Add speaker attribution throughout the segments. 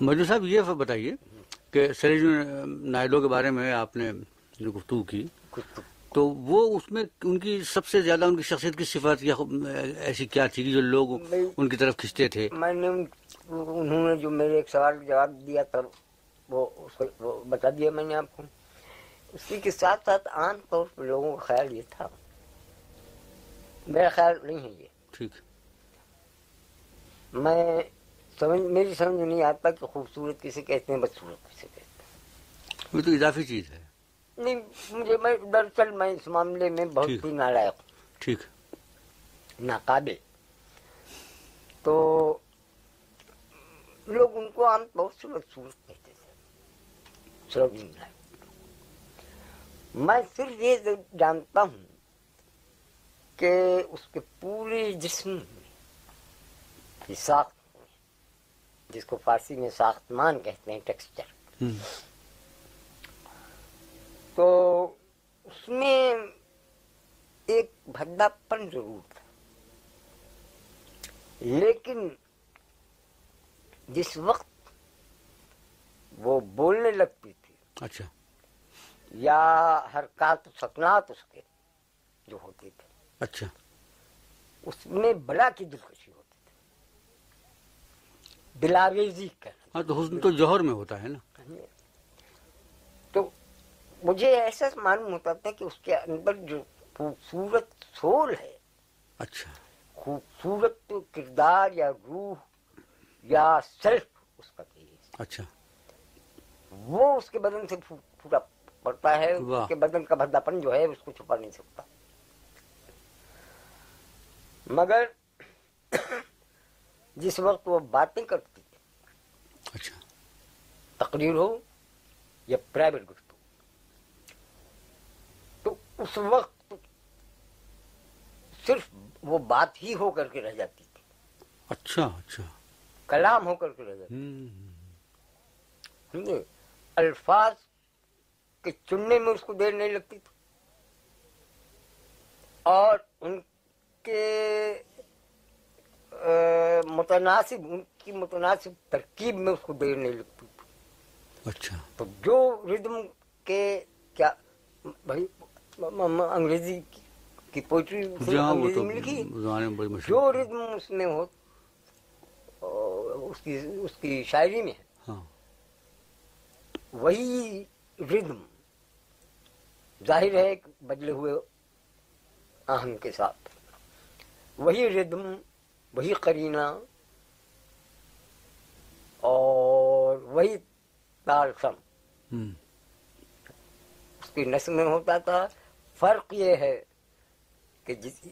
Speaker 1: مجھے صاحب یہ بتائیے کہ سریج نائڈو کے بارے میں آپ نے جو گفتگو کی تو وہ اس میں ان کی سب سے زیادہ ان کی شخصیت کی صفات یا ایسی کیا تھی جو لوگ ان کی طرف کھنچتے تھے؟
Speaker 2: میں نے ان- انہوں نے جو میرے ایک سوال جواب دیا تھا وہ بتا دیا میں نے آپ کو۔ اسی کے ساتھ ساتھ عام طور پر لوگوں کا خیال یہ تھا میرا خیال نہیں ہے یہ۔
Speaker 1: ٹھیک۔
Speaker 2: میں سمجھ میری سمجھ نہیں آتا کہ خوبصورت کسے کہتے ہیں بدصورت کسے کہتے ہیں۔
Speaker 1: وہ تو اضافی چیز ہے۔
Speaker 2: نہیں مجھے میں دراصل میں اس معاملے میں بہت۔ ہی نالائق ہوں۔
Speaker 1: ٹھیک۔
Speaker 2: ناقابل۔ تو لوگ ان کو عام طور سے بدصورت کہتے تھے۔ سروجن میں صرف یہ جانتا ہوں کہ اس کے پورے جسم میں کی ساخت جس کو فارسی میں ساختمان کہتے ہیں ٹیکسچر تو اس میں ایک بھدا پن ضرور تھا۔ لیکن جس وقت وہ بولنے لگتی تھی
Speaker 1: اچھا۔
Speaker 2: یا حرکات و سکنات اس کے جو ہوتے تھے
Speaker 1: اچھا۔
Speaker 2: اس میں بڑا کی دلکشی۔ بلاویزی کہنا
Speaker 1: ہاں تو حسن تو جوہر میں ہوتا ہے نا۔
Speaker 2: تو مجھے ایسا معلوم ہوتا تھا کہ اس کے اندر جو خوبصورت سول ہے
Speaker 1: اچھا۔
Speaker 2: خوبصورت کردار یا روح یا سیلف اس کا
Speaker 1: اچھا۔
Speaker 2: وہ اس کے بدن سے پورا پڑتا ہے۔ اس کے بدن کا بھداپن جو ہے اس کو چھپا نہیں سکتا۔ مگر جس وقت وہ باتیں کرتی تھی
Speaker 1: اچھا۔
Speaker 2: تقریر ہو یا پرائیویٹ گفتگو۔ تو اس وقت صرف وہ بات ہی ہو کر کے رہ جاتی تھی۔
Speaker 1: اچھا اچھا۔
Speaker 2: کلام ہو کر کے رہ جاتی سمجھے؟ الفاظ کے چننے میں اس کو دیر نہیں لگتی تھی۔ اور ان کے متناسب ان کی متناسب ترکیب میں اس کو دیر نہیں لگتی۔ تھی
Speaker 1: اچھا۔
Speaker 2: تو جو ردم کے کیا بھائی انگریزی کی- پوئٹری لکھی۔
Speaker 1: جو
Speaker 2: ردم اس میں ہو اس کی اس کی شاعری میں ہے۔
Speaker 1: ہاں۔
Speaker 2: وہی ردم ظاہر ہے بدلے ہوئے آہن کے ساتھ۔ وہی ردم وہی قرینہ اور وہی تال سم
Speaker 1: ہم،
Speaker 2: اس کی نسل میں ہوتا تھا۔ فرق یہ ہے کہ جس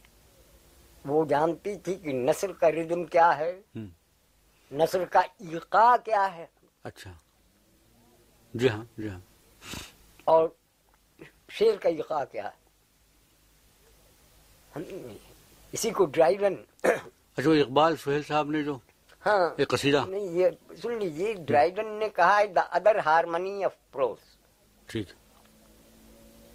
Speaker 2: وہ جانتی تھی کہ نسل کا ردم کیا ہے نسل کا ایقا کیا ہے۔
Speaker 1: اچھا۔ جی ہاں جی ہاں۔
Speaker 2: اور شیر کا ایقا کیا ہے۔ ہم اسی کو ڈرائیون
Speaker 1: اچھا اقبال سہیل صاحب نے جو
Speaker 2: ہاں۔
Speaker 1: ایک قصیدہ۔
Speaker 2: یہ سن لیجیے ڈرائیون نے کہا ہے the other harmony of prose
Speaker 1: ٹھیک۔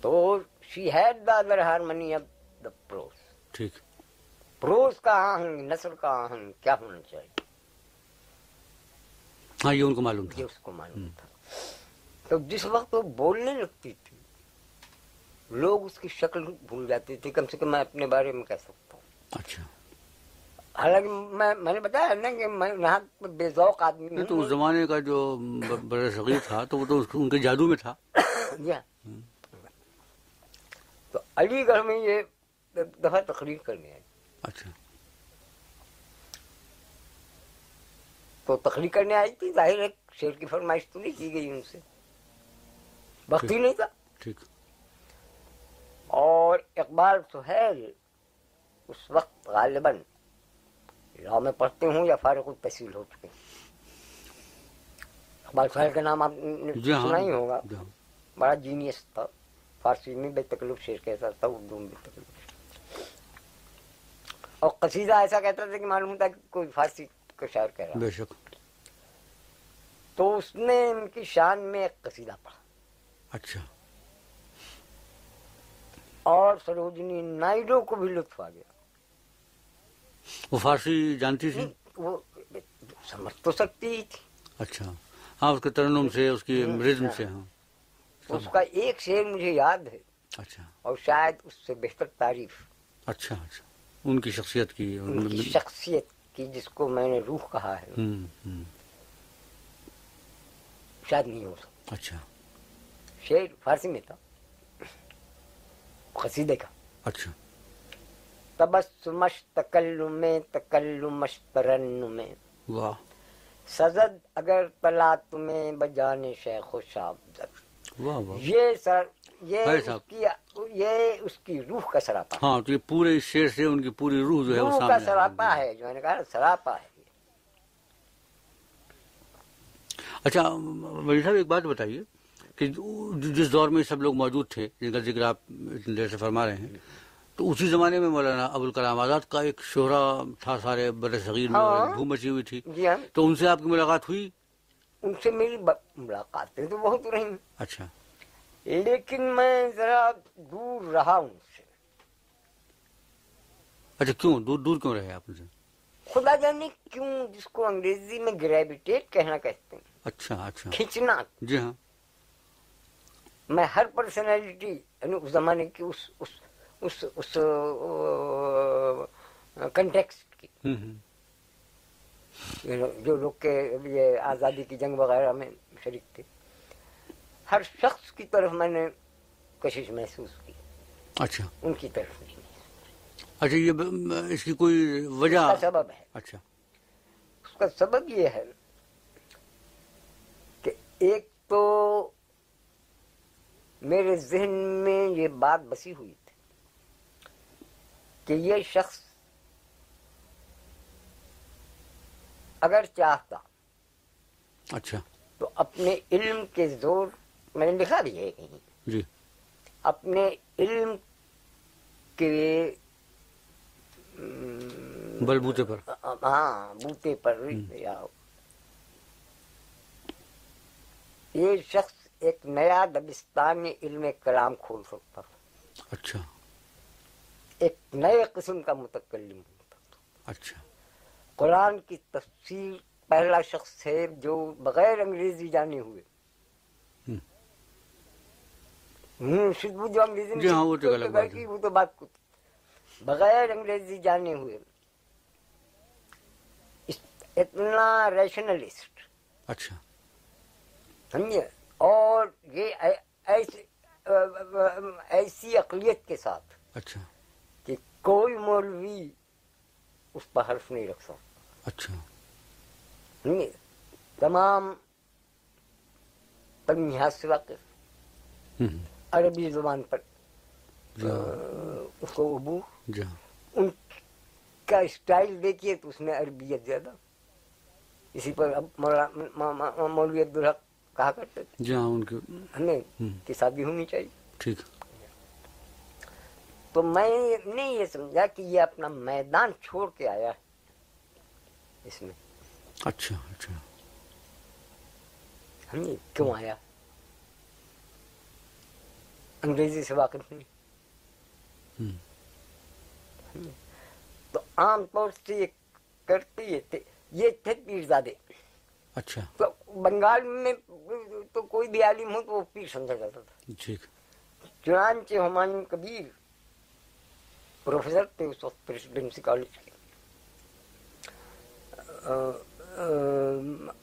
Speaker 2: تو she had the other harmony of the prose
Speaker 1: ٹھیک۔
Speaker 2: پروز کا آہنگ نسل کا آہنگ کیا ہونا چاہیے؟
Speaker 1: ہاں یہ ان کو معلوم یہ تھا
Speaker 2: اس کو معلوم تھا۔ تو جس وقت وہ بولنے لگتی تھی لوگ اس کی شکل بھول جاتے تھے کم سے کم میں اپنے بارے میں کہہ سکتا ہوں۔
Speaker 1: اچھا۔
Speaker 2: حالانکہ میں میں نے بتایا نا کہ میں یہاں بے ذوق آدمی تو اس
Speaker 1: زمانے کا جو بڑا صغیر تھا تو وہ تو ان کے جادو میں تھا۔
Speaker 2: جی ہاں۔ تو علی گڑھ میں یہ دفعہ تقریر کرنے آئی
Speaker 1: اچھا۔
Speaker 2: تو تقریر کرنے آئی تھی ظاہر ہے شیر کی فرمائش تو نہیں کی گئی ان سے۔ وقت ہی نہیں تھا۔
Speaker 1: ٹھیک۔
Speaker 2: اور اقبال سہیل اس وقت غالباً لا میں پڑھتے ہوں یا فارغ التحصیل ہو چکے اقبال سہیل کا نام آپ نے جی ہاں سنا ہی ہوگا۔
Speaker 1: جی ہاں۔
Speaker 2: بڑا جینیس تھا۔ فارسی میں بے تکلف شعر کہتا تھا اردو میں بے تکلف اور قصیدہ ایسا کہتا تھا کہ معلوم تھا کہ کوئی فارسی کا شاعر کہہ رہا
Speaker 1: بے شک۔
Speaker 2: تو اس نے ان کی شان میں ایک قصیدہ پڑھا۔
Speaker 1: اچھا۔
Speaker 2: اور سروجنی نائڈو کو بھی لطف آ گیا۔
Speaker 1: وہ فارسی جانتی تھی؟
Speaker 2: وہ سمجھ تو سکتی ہی تھی۔
Speaker 1: اچھا۔ ہاں اس کے ترنم سے اس کی رزم سے ہاں۔ اس
Speaker 2: کا ایک شعر مجھے یاد ہے۔
Speaker 1: اچھا۔
Speaker 2: اور شاید اس سے بہتر تعریف۔
Speaker 1: اچھا اچھا۔ ان کی شخصیت کی۔ ان کی
Speaker 2: شخصیت کی جس کو میں نے روح کہا ہے۔ شاید نہیں ہو سکتا۔
Speaker 1: اچھا۔
Speaker 2: شعر فارسی میں تھا۔ قصیدے کا۔
Speaker 1: اچھا۔
Speaker 2: تبسمش تکلم تکلمش ترنم
Speaker 1: واہ۔
Speaker 2: سزد اگر تلا تمہیں بجانے شیخ و
Speaker 1: واہ واہ۔
Speaker 2: یہ سر یہ اس۔ کی یہ اس کی روح کا سراپا
Speaker 1: ہاں تو یہ پورے شعر سے ان کی پوری روح جو ہے وہ روح کا سراپا۔
Speaker 2: ہے جو میں نے کہا سراپا ہے
Speaker 1: اچھا ولی صاحب ایک بات بتائیے کہ جس دور میں سب لوگ موجود تھے جن کا ذکر آپ اتنی دیر سے فرما رہے ہیں تو اسی زمانے میں مولانا ابوالکلام آزاد کا ایک شہرا تھا سارے بر صغیر میں ہاں۔ دھوم مچی ہوئی تھی۔
Speaker 2: جی ہاں۔
Speaker 1: تو ان سے آپ کی ملاقات ہوئی؟
Speaker 2: ان سے میری ملاقاتیں تو بہت رہی۔
Speaker 1: اچھا۔
Speaker 2: لیکن میں ذرا دور رہا ان سے۔
Speaker 1: اچھا کیوں؟ دور دور کیوں رہے آپ سے؟
Speaker 2: خدا جانے کیوں جس کو انگریزی میں گریویٹیٹ کہنا کہتے ہیں۔
Speaker 1: اچھا اچھا۔
Speaker 2: کھینچنا۔
Speaker 1: جی ہاں۔
Speaker 2: میں ہر پرسنالٹی یعنی اس زمانے کی اس اس اس اس کنٹیکسٹ کی۔ جو لوگ کے یہ آزادی کی جنگ وغیرہ میں شریک تھے۔ ہر شخص کی طرف میں نے کشش محسوس کی۔
Speaker 1: اچھا۔
Speaker 2: ان کی طرف نہیں۔
Speaker 1: اچھا یہ اس کی کوئی وجہ؟
Speaker 2: سبب ہے۔
Speaker 1: اچھا۔
Speaker 2: اس کا سبب یہ ہے کہ ایک تو میرے ذہن میں یہ بات بسی ہوئی۔ کہ یہ شخص اگر چاہتا
Speaker 1: اچھا۔
Speaker 2: تو اپنے علم کے زور میں نے لکھا بھی ہے کہیں۔
Speaker 1: جی۔
Speaker 2: اپنے علم کے بل بوتے
Speaker 1: پر۔
Speaker 2: ہاں بوتے پر۔ یہ شخص ایک نیا دبستان علم کلام کھول سکتا۔
Speaker 1: اچھا۔
Speaker 2: ایک نئے قسم کا متکلم
Speaker 1: اچھا
Speaker 2: قرآن کی تفسیر پہلا شخص ہے جو بغیر انگریزی جانے ہوئے جو انگریزی جی ہاں، وہ تو بات وہ تو بات کچھ بغیر انگریزی جانے ہوئے اتنا ریشنلسٹ
Speaker 1: اچھا
Speaker 2: سمجھے اور یہ ایسی اقلیت کے ساتھ
Speaker 1: اچھا
Speaker 2: کوئی مولوی اس پر حرف نہیں رکھ سکتا۔
Speaker 1: اچھا۔
Speaker 2: سمجھے تمام تنہیات سے واقف۔ عربی زبان پر
Speaker 1: جی۔
Speaker 2: اس کو ابو
Speaker 1: جی۔
Speaker 2: ان کا اسٹائل دیکھیے تو اس میں عربیت زیادہ۔ اسی پر اب مولوی عبدالحق کہا کرتے تھے۔
Speaker 1: جی ہاں ان کے۔
Speaker 2: ہمیں
Speaker 1: ہم۔
Speaker 2: کی شادی ہونی چاہیے۔
Speaker 1: ٹھیک۔
Speaker 2: تو میں نے یہ سمجھا کہ یہ اپنا میدان چھوڑ کے آیا ہے اس میں۔
Speaker 1: اچھا اچھا۔
Speaker 2: سمجھے کیوں آیا؟ انگریزی سے واقف نہیں۔ تو عام طور سے یہ کرتے یہ تھے یہ تھے پیرزادے۔
Speaker 1: اچھا۔
Speaker 2: تو بنگال میں تو کوئی بھی عالم ہو تو وہ پیر سمجھا جاتا تھا۔
Speaker 1: ٹھیک۔
Speaker 2: چنانچہ ہمایوں کبیر پروفیسر تھے اس وقت پریسیڈنسی کالج کے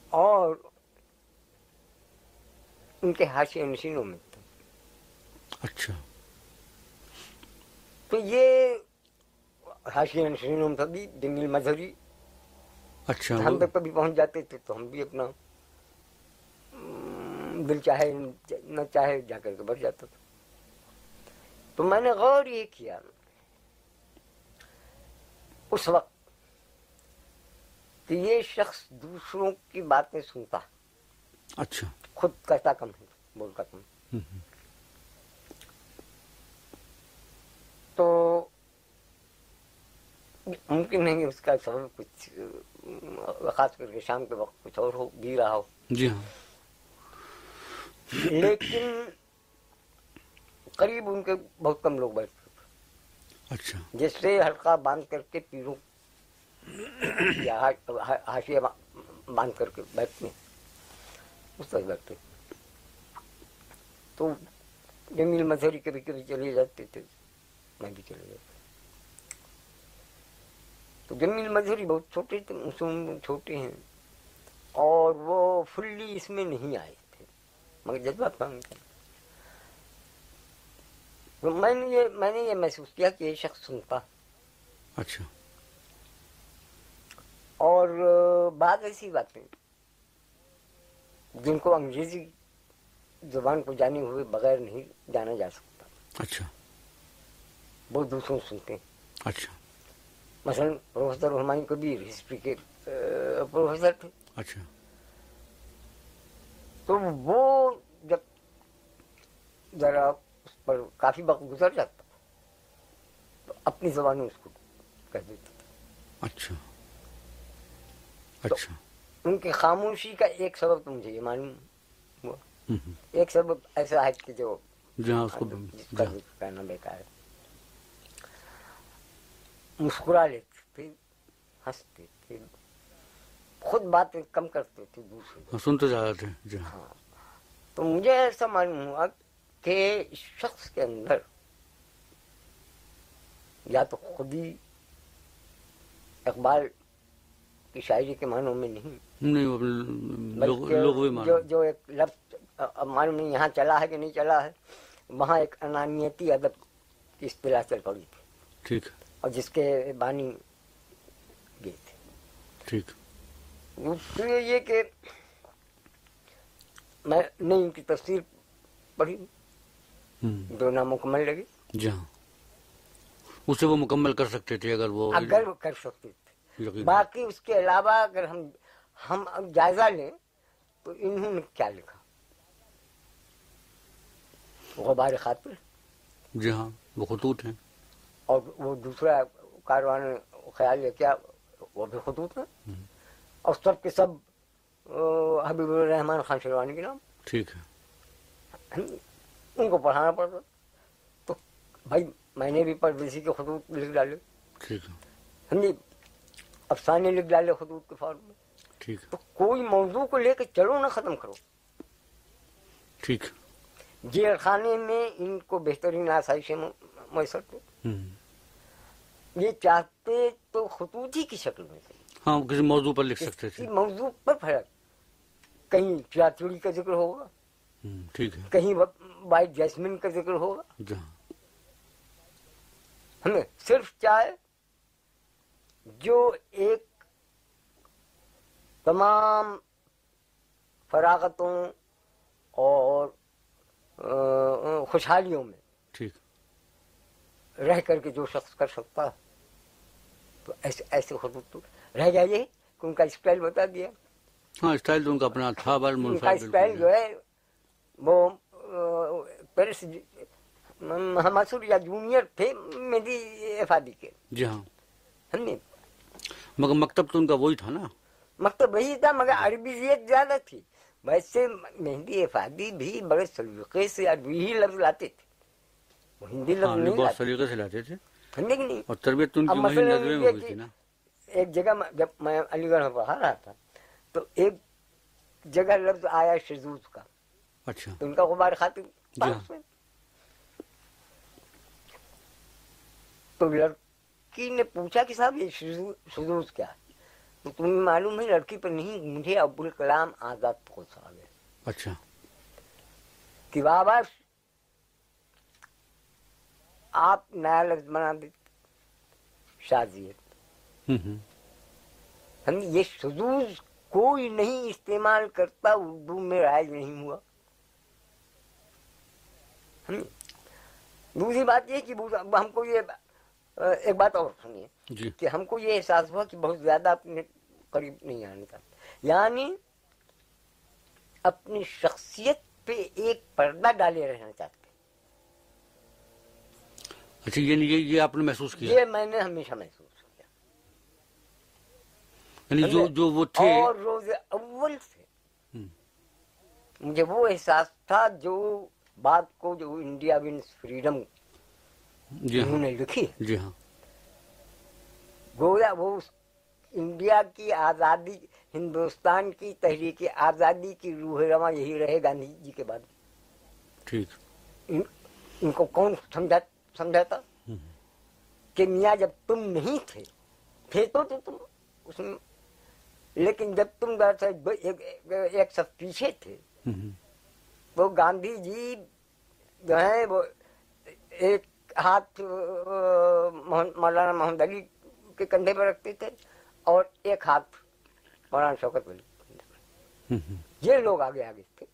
Speaker 2: اور ان کے حاشیہ نشینوں میں تھے۔
Speaker 1: اچھا۔
Speaker 2: تو یہ حاشیہ نشینوں میں بھی جمیل مظہری
Speaker 1: اچھا ہم پہ
Speaker 2: کبھی پہنچ جاتے تھے تو ہم بھی اپنا دل چاہے نہ چاہے جا کر کے بڑھ جاتا تھا۔ تو میں نے غور یہ کیا۔ اس وقت کہ یہ شخص دوسروں کی باتیں سنتا
Speaker 1: اچھا۔
Speaker 2: خود کہتا کم ہے بولتا کم۔ تو ممکن نہیں اس کا سبب کچھ خاص کر کے شام کے وقت کچھ اور ہو بھی رہا ہو۔
Speaker 1: جی ہاں۔
Speaker 2: لیکن قریب ان کے بہت کم لوگ بیٹھتے
Speaker 1: اچھا۔
Speaker 2: جس سے ہلکا باندھ کر کے پیروں یا ہاشیا باندھ کر کے بیٹھتے اس طرح بیٹھتے تو جمیل مزہری کبھی کبھی چلے جاتے تھے۔ میں بھی چلے جاتا۔ تو جمیل مزہری بہت چھوٹے تھے مسلم چھوٹے ہیں۔ اور وہ فلی اس میں نہیں آئے تھے۔ مگر جذبات تھا ان تو میں نے یہ میں نے یہ محسوس کیا کہ یہ شخص سنتا
Speaker 1: اچھا
Speaker 2: اور بعض ایسی باتیں جن کو انگریزی زبان کو جانے ہوئے بغیر نہیں جانا جا سکتا
Speaker 1: اچھا
Speaker 2: وہ دوسروں سنتے ہیں
Speaker 1: اچھا
Speaker 2: مثلاً پروفیسر رحمانی کبیر ہسٹری کے پروفیسر تھے
Speaker 1: اچھا
Speaker 2: تو وہ جب ذرا پر کافی وقت گزر جاتا تو اپنی زبان میں اس کو کہہ دیتا
Speaker 1: اچھا۔ اچھا۔
Speaker 2: ان کی خاموشی کا ایک سبب تو مجھے یہ معلوم ہوا۔ ایک سبب ایسا ہے کہ جو کہنا بیکار ہے۔ مسکرا لیتے پھر ہنستے پھر خود باتیں کم کرتے تھے دوسرے
Speaker 1: سنتے جا رہے تھے
Speaker 2: ہاں۔ تو مجھے ایسا معلوم ہوا کہ شخص کے اندر یا تو خودی اقبال کی شاعری کے معنوں میں نہیں
Speaker 1: جو,
Speaker 2: جو ایک لفظ معلوم نہیں یہاں چلا ہے کہ نہیں چلا ہے وہاں ایک انانیتی ادب کی اصطلاح چل پڑی تھی۔
Speaker 1: ٹھیک۔
Speaker 2: اور جس کے بانی گئے تھے۔
Speaker 1: ٹھیک۔
Speaker 2: اس لیے یہ کہ میں نے ان کی تفصیل پڑھی۔
Speaker 1: دو
Speaker 2: نامکمل لگی؟
Speaker 1: جی ہاں۔ اسے وہ مکمل کر سکتے تھے اگر وہ اگر
Speaker 2: وہ کر سکتے تھے۔ باقی اس کے علاوہ اگر ہم ہم جائزہ لیں تو انہوں نے کیا لکھا؟ غبار خاطر۔
Speaker 1: جی ہاں وہ خطوط ہیں۔
Speaker 2: اور وہ دوسرا کاروان خیال ہے کیا؟ وہ بھی خطوط ہیں۔ اور سب کے سب حبیب الرحمان خان شیروانی کے نام۔
Speaker 1: ٹھیک ہے۔
Speaker 2: ان کو پڑھانا پڑتا تو بھائی میں نے بھی پردیسی کے خطوط لکھ ڈالے۔ ہم افسانے لکھ ڈالے خطوط کے فارم میں۔ تو کوئی موضوع کو لے کے چلو نہ ختم کرو۔
Speaker 1: ٹھیک
Speaker 2: جیل خانے میں ان کو بہترین آسائشیں میسر تھیں یہ چاہتے تو خطوط ہی کی شکل میں
Speaker 1: ہاں کسی موضوع پر لکھ سکتے تھے۔
Speaker 2: موضوع پر پھیلا۔ کہیں چوری کا ذکر ہوگا۔
Speaker 1: ٹھیک ہے۔
Speaker 2: کہیں بائی جیسمین کا ذکر ہوگا؟
Speaker 1: جی ہاں۔
Speaker 2: ہمیں صرف چائے جو ایک تمام فراغتوں اور خوشحالیوں میں
Speaker 1: ٹھیک۔
Speaker 2: رہ کر کے جو شخص کر سکتا ہے تو ایسے ایسے خطوط تو رہ جائیے کہ ان کا اسٹائل بتا دیا۔
Speaker 1: ہاں اسٹائل تو ان کا اپنا تھا اسٹائل جو
Speaker 2: ہے وہ پیرس محمد سور یا جونیئر تھے میری افادی کے
Speaker 1: جی ہاں
Speaker 2: ہم نے
Speaker 1: مگر مکتب تو ان کا وہی تھا نا
Speaker 2: مکتب وہی تھا مگر عربیت زیادہ تھی ویسے مہندی افادی بھی بڑے سلیقے سے عربی ہی لفظ لاتے تھے وہ ہندی لفظ نہیں بہت
Speaker 1: سلیقے سے لاتے تھے
Speaker 2: نہیں نہیں
Speaker 1: اور تربیت تو ان کی وہی نظریں ہوئی تھی نا
Speaker 2: ایک جگہ جب میں علی گڑھ میں پڑھا رہا تھا تو ایک جگہ لفظ آیا شزوز کا
Speaker 1: اچھا۔
Speaker 2: تو ان کا غبار خاتم جی ہاں۔ تو لڑکی نے پوچھا کہ صاحب یہ سدوس کیا؟ ہے تو تمہیں معلوم ہے لڑکی پر نہیں مجھے ابوالکلام آزاد پہنچ صاحب ہے
Speaker 1: اچھا۔
Speaker 2: کہ بابا آپ نیا لفظ بنا دیتے شازیت ہم یہ سدوز کوئی نہیں استعمال کرتا اردو میں رائج نہیں ہوا۔ دوسری بات یہ کہ ہم کو یہ ایک بات اور سنیے
Speaker 1: جی۔
Speaker 2: کہ ہم کو یہ احساس ہوا کہ بہت زیادہ اپنے قریب نہیں آنے کا۔ یعنی اپنی شخصیت پہ ایک پردہ ڈالے رہنا چاہتے
Speaker 1: اچھا یعنی یہ یہ آپ نے محسوس کیا؟
Speaker 2: یہ میں نے ہمیشہ محسوس کیا۔
Speaker 1: یعنی جو جو وہ تھے۔ اور
Speaker 2: روز اول سے مجھے وہ احساس تھا جو بات کو جو انڈیا ونس فریڈم
Speaker 1: جی ہاں۔ انہوں
Speaker 2: نے لکھی
Speaker 1: جی ہاں۔
Speaker 2: گویا وہ انڈیا کی آزادی ہندوستان کی تحریک آزادی کی روح رواں یہی رہے گاندھی جی کے بعد۔
Speaker 1: ٹھیک۔
Speaker 2: ان, ان کو کون سمجھا سمجھاتا؟ کہ میاں جب تم نہیں تھے تھے تو تم اس میں لیکن جب تم ایک, ایک, ایک سب پیچھے تھے وہ گاندھی جی جو ہیں وہ ایک ہاتھ مولانا محمد علی کے کندھے پر رکھتے تھے اور ایک ہاتھ مولانا شوکت علی یہ لوگ آگے آگے تھے۔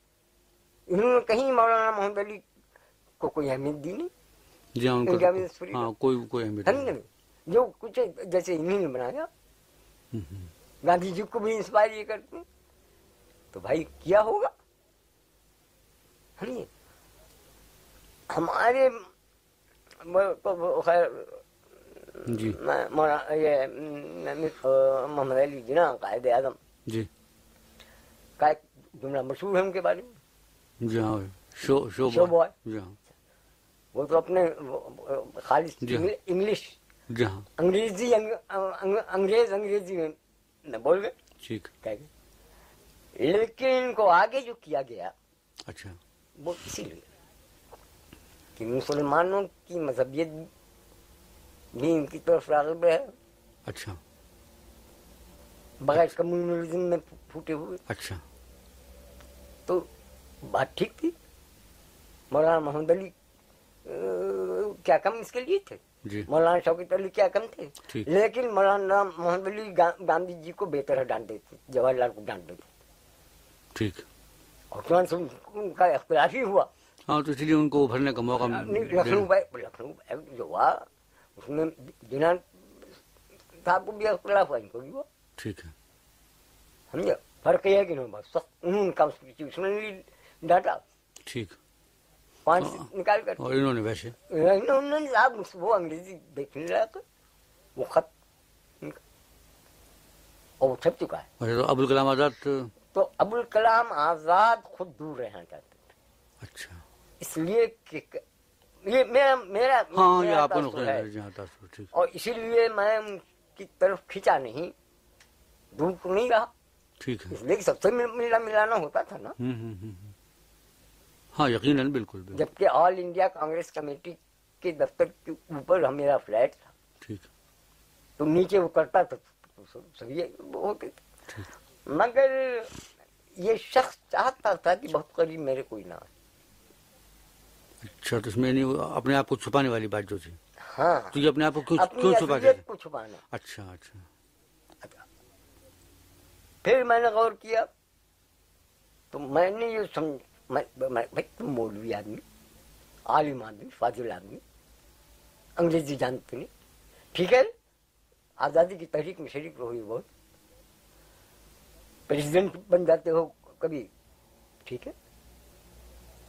Speaker 2: انہوں نے کہیں مولانا محمد علی کو کوئی اہمیت دی نہیں۔
Speaker 1: جی ہاں،
Speaker 2: ہاں،
Speaker 1: کوئی کوئی اہمیت نہیں۔
Speaker 2: جو کچھ جیسے انہوں نے بنایا۔ گاندھی جی کو بھی انسپائر یہ کرتے تو بھائی کیا ہوگا؟ ہاں ہمارے خیر جی۔ یہ محمد علی جنا قائد اعظم۔
Speaker 1: جی۔
Speaker 2: کا ایک جملہ مشہور ہے ان کے بارے میں۔
Speaker 1: جی ہاں۔ شو شو شو
Speaker 2: بوائے۔
Speaker 1: جی ہاں۔
Speaker 2: وہ تو اپنے خالص جی ہاں۔ انگلش۔
Speaker 1: جی ہاں۔
Speaker 2: انگریزی انگریز انگریزی میں بول گئے۔
Speaker 1: ٹھیک۔
Speaker 2: لیکن ان کو آگے جو کیا گیا
Speaker 1: اچھا۔
Speaker 2: وہ اسی لیے کہ مسلمانوں کی مذہبیت بھی ان کی طرف راغب ہے
Speaker 1: اچھا
Speaker 2: بغیر کمیونزم میں پھوٹے ہوئے
Speaker 1: اچھا
Speaker 2: تو بات ٹھیک تھی مولانا محمد علی کیا کم اس کے لیے تھے مولانا شوکت علی کیا کم تھے لیکن مولانا محمد علی گاندھی جی کو بہتر ڈانٹ دیتے جواہر لال کو ڈانٹ دیتے
Speaker 1: ٹھیک
Speaker 2: اور ان کا اختلافی ہوا۔
Speaker 1: ہاں تو اس لیے ان کو ابھرنے کا موقع لکھنؤ
Speaker 2: لکھنؤ جو ہوا اس میں صاحب کو بھی اختلاف ہوا ان کو بھی ہوا۔
Speaker 1: ٹھیک ہے۔
Speaker 2: سمجھا فرق یہ ہے کہ انہوں ڈاٹا۔
Speaker 1: ٹھیک۔
Speaker 2: پانچ ہاں، نکال کر۔
Speaker 1: اور انہوں نے ویسے؟
Speaker 2: انہوں نے آپ وہ انگریزی دیکھنے لگا وہ خط۔ اور وہ چھپ چکا ہے۔
Speaker 1: اچھا، ابوالکلام آزاد
Speaker 2: تو ابو الکلام آزاد خود دور رہنا چاہتے تھے۔
Speaker 1: اچھا۔
Speaker 2: اس لیے کہ ہاں، یہ میرا میرا اور اسی لیے میں ان کی طرف کھینچا نہیں۔ دور تو نہیں رہا۔
Speaker 1: ٹھیک ہے۔
Speaker 2: اس لیے کہ سب سے ملنا ملانا ہوتا تھا نا۔
Speaker 1: ہاں یقیناً بالکل
Speaker 2: جبکہ آل انڈیا کانگریس کمیٹی کے دفتر کے اوپر میرا فلیٹ تھا۔
Speaker 1: ٹھیک۔
Speaker 2: تو نیچے وہ کرتا تھا۔ سب یہ ہوتے تھے۔ مگر یہ شخص چاہتا تھا کہ بہت قریب میرے کوئی نہ
Speaker 1: اچھا تو اس میں نہیں اپنے آپ کو چھپانے والی بات جو تھی۔
Speaker 2: ہاں۔ تو
Speaker 1: یہ اپنے آپ کو کیوں چھپا کے
Speaker 2: چھپانا۔
Speaker 1: اچھا اچھا۔
Speaker 2: پھر میں نے غور کیا تو میں نے یہ سمجھ تم مولوی آدمی عالم آدمی فاضل آدمی انگریزی جانتے نہیں۔ ٹھیک ہے؟ آزادی کی تحریک میں شریک ہوئی بہت۔ پریزیڈنٹ بن جاتے ہو کبھی؟ ٹھیک ہے۔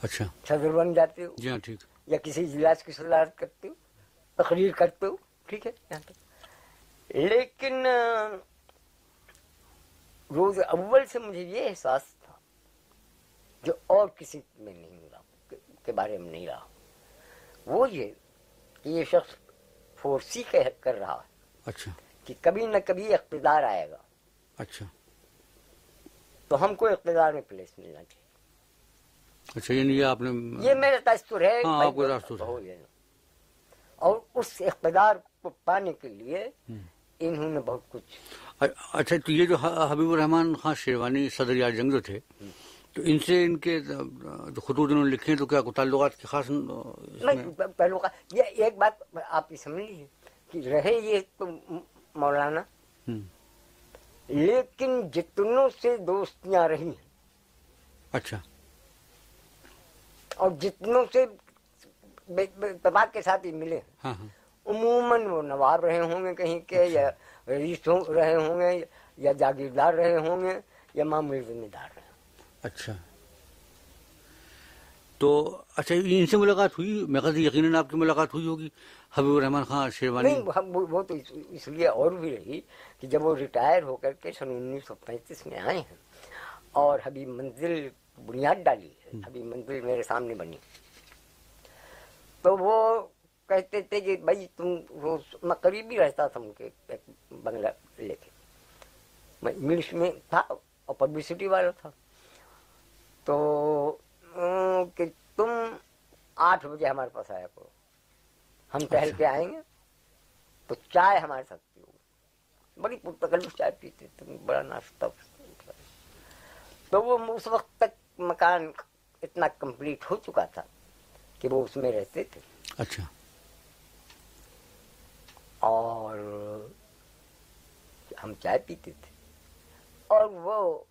Speaker 1: اچھا۔
Speaker 2: صدر بن جاتے ہو؟
Speaker 1: جی ہاں ٹھیک۔
Speaker 2: یا کسی اجلاس کی صدارت کرتے ہو؟ تقریر کرتے ہو؟ ٹھیک ہے یہاں تک۔ لیکن روز اول سے مجھے یہ احساس تھا جو اور کسی میں نہیں رہا کے بارے میں نہیں رہا۔ وہ یہ کہ یہ شخص فورسی کہہ کر رہا ہے
Speaker 1: اچھا۔
Speaker 2: کہ کبھی نہ کبھی اقتدار آئے گا۔
Speaker 1: اچھا۔
Speaker 2: تو ہم کو اقتدار میں پلیس ملنا چاہیے۔
Speaker 1: اچھا یعنی یہ آپ نے یہ
Speaker 2: میرا دستور ہے۔ ہاں، اور اس اقتدار کو پانے کے لیے انہوں نے بہت کچھ۔
Speaker 1: اچھا, اچھا، تو یہ جو حبیب الرحمن خان شیروانی صدر یار جنگ جو تھے تو ان سے ان کے جو خطوط انہوں نے لکھے ہیں تو کیا تعلقات کے خاص
Speaker 2: تعلقات یہ ایک بات آپ سمجھ لیجیے کہ رہے یہ مولانا۔ لیکن جتنوں سے دوستیاں رہی ہیں۔
Speaker 1: اچھا۔
Speaker 2: اور جتنوں سے طباق کے ساتھ ہی ملے ہیں۔
Speaker 1: ہاں، ہاں۔
Speaker 2: عموماً وہ نواب رہے ہوں گے کہیں کے اچھا۔ یا رئیس رہے ہوں گے یا جاگیردار رہے ہوں گے یا معمولی ذمہ دار رہے ہوں
Speaker 1: اچھا۔ تو اچھا ان سے ملاقات ہوئی؟ میں یقیناً آپ کی ملاقات ہوئی ہوگی۔ حبیب الرحمن خان شیروانی
Speaker 2: وہ تو اس لیے اور بھی رہی کہ جب وہ ریٹائر ہو کر کے سن انیس سو پینتیس میں آئے ہیں اور حبیب منزل بنیاد ڈالی ہے حبیب منزل میرے سامنے بنی۔ تو وہ کہتے تھے کہ بھائی تم وہ میں قریب ہی رہتا تھا ان کے ایک بنگلہ لے کے۔ میں انگلش میں تھا اور پبلسٹی والا تھا۔ تو کہ تم آٹھ بجے ہمارے پاس آیا کرو۔ ہم اچھا، ٹہل اچھا، کے اچھا۔ آئیں گے تو چائے ہمارے ساتھ پیو۔ بڑی پرتکلف چائے پیتے تھے بڑا ناشتہ تو وہ اس وقت تک مکان اتنا کمپلیٹ ہو چکا تھا کہ وہ اس میں رہتے تھے۔
Speaker 1: اچھا۔
Speaker 2: اور ہم چائے پیتے تھے۔ اور وہ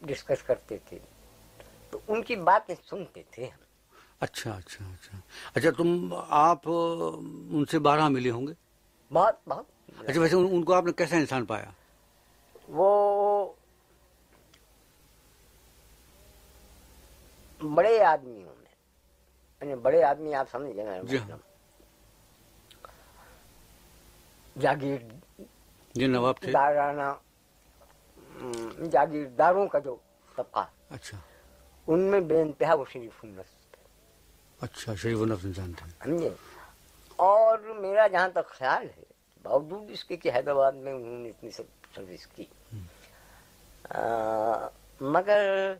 Speaker 2: ڈسکس کرتے تھے۔ تو ان کی باتیں سنتے تھے ہم۔
Speaker 1: اچھا اچھا اچھا۔ اچھا تم آپ ان سے بارہ ملے ہوں گے؟
Speaker 2: بہت بہت اچھا
Speaker 1: ویسے ان کو آپ نے کیسا انسان پایا؟
Speaker 2: وہ بڑے آدمی ہوں میں۔ یعنی بڑے آدمی آپ سمجھ گئے جی ہاں۔ جاگیر
Speaker 1: جی نواب تھے۔
Speaker 2: جاگیرداروں کا جو طبقہ۔
Speaker 1: اچھا۔
Speaker 2: ان میں بے انتہا وہ شریف النس
Speaker 1: اچھا شریف النفس انسان تھے۔
Speaker 2: ہاں جی۔ اور میرا جہاں تک خیال ہے باوجود اس کے کہ حیدرآباد میں انہوں نے اتنی سب سروس کی مگر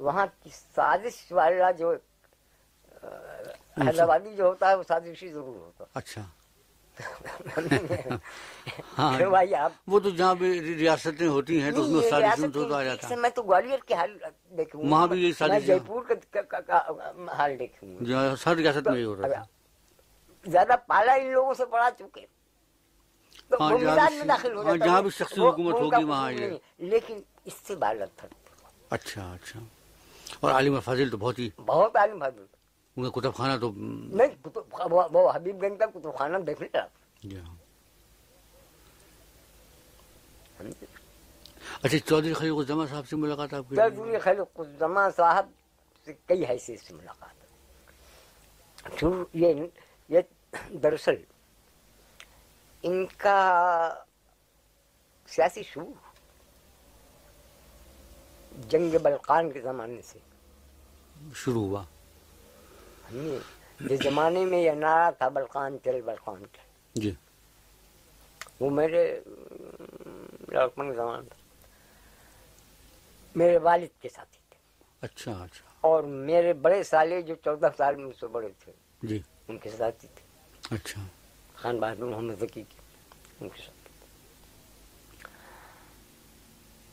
Speaker 2: وہاں کی سازش والا جو حیدرآبادی جو ہوتا ہے وہ سازشی ضرور ہوتا۔
Speaker 1: اچھا۔
Speaker 2: ہاں،
Speaker 1: وہ تو جہاں بھی ریاستیں ہوتی ہیں تو
Speaker 2: میں تو آ کے حال دیکھوں وہاں بھی جے پور کا حال دیکھوں
Speaker 1: ہر ریاست میں ہی ہو رہا
Speaker 2: زیادہ پالا ان لوگوں سے پڑا چکے ہاں، ہاں، جہاں بھی شخصی حکومت ہوگی وہاں یہ لیکن اس سے بالک تھا۔
Speaker 1: اچھا اچھا۔ اور عالم فاضل تو بہت ہی
Speaker 2: بہت عالم فاضل۔
Speaker 1: ان کا کتب خانہ تو نہیں
Speaker 2: وہ حبیب گنج کا کتب خانہ دیکھ لیں
Speaker 1: اچھا چودھری خلیق الزما صاحب سے ملاقات آپ کی چودھری
Speaker 2: خلیق الزما صاحب سے کئی حیثیت سے ملاقات یہ دراصل ان کا سیاسی شعور جنگ بلقان کے زمانے سے
Speaker 1: شروع ہوا
Speaker 2: جس زمانے میں یہ نعرہ تھا بلقان چل بلقان چل
Speaker 1: جی۔
Speaker 2: وہ میرے لڑکپن زمانے تھا۔ میرے والد کے ساتھ ہی تھے۔
Speaker 1: اچھا اچھا۔
Speaker 2: اور میرے بڑے سالے جو چودہ سال میں سے بڑے تھے
Speaker 1: جی۔
Speaker 2: ان کے ساتھ ہی تھے۔
Speaker 1: اچھا۔
Speaker 2: خان بہادر محمد ذکی کی ان کے ساتھ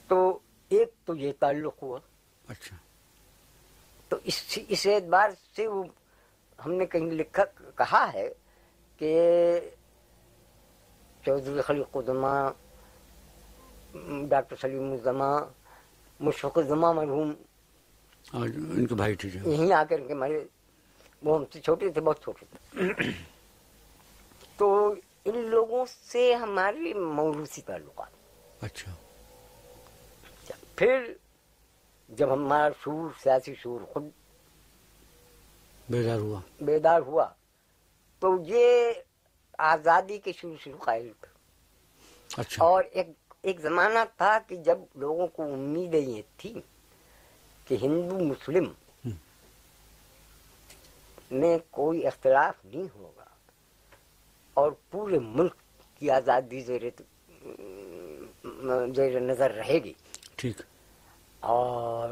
Speaker 2: تو ایک تو یہ تعلق ہوا۔
Speaker 1: اچھا۔
Speaker 2: تو اس اس اعتبار سے وہ ہم نے کہیں لکھا کہا ہے کہ Chaudhry Khaliquzzaman doctor Salimuzzaman Mushfiquzzaman مرحوم۔
Speaker 1: ان کے بھائی ٹھیک
Speaker 2: یہیں آ کر کے مرے وہ ہم سے چھوٹے تھے بہت چھوٹے تھے۔ تو ان لوگوں سے ہمارے موروثی تعلقات۔
Speaker 1: اچھا۔
Speaker 2: پھر جب ہمارا شعور سیاسی شعور خود
Speaker 1: بیدار ہوا۔
Speaker 2: بیدار ہوا۔ تو یہ آزادی کے شروع شروع قائل تھا۔
Speaker 1: اچھا۔
Speaker 2: اور ایک ایک زمانہ تھا کہ جب لوگوں کو امید یہ تھی کہ ہندو مسلم میں کوئی اختلاف نہیں ہوگا اور پورے ملک کی آزادی زیر زیر نظر رہے گی۔
Speaker 1: ٹھیک۔
Speaker 2: اور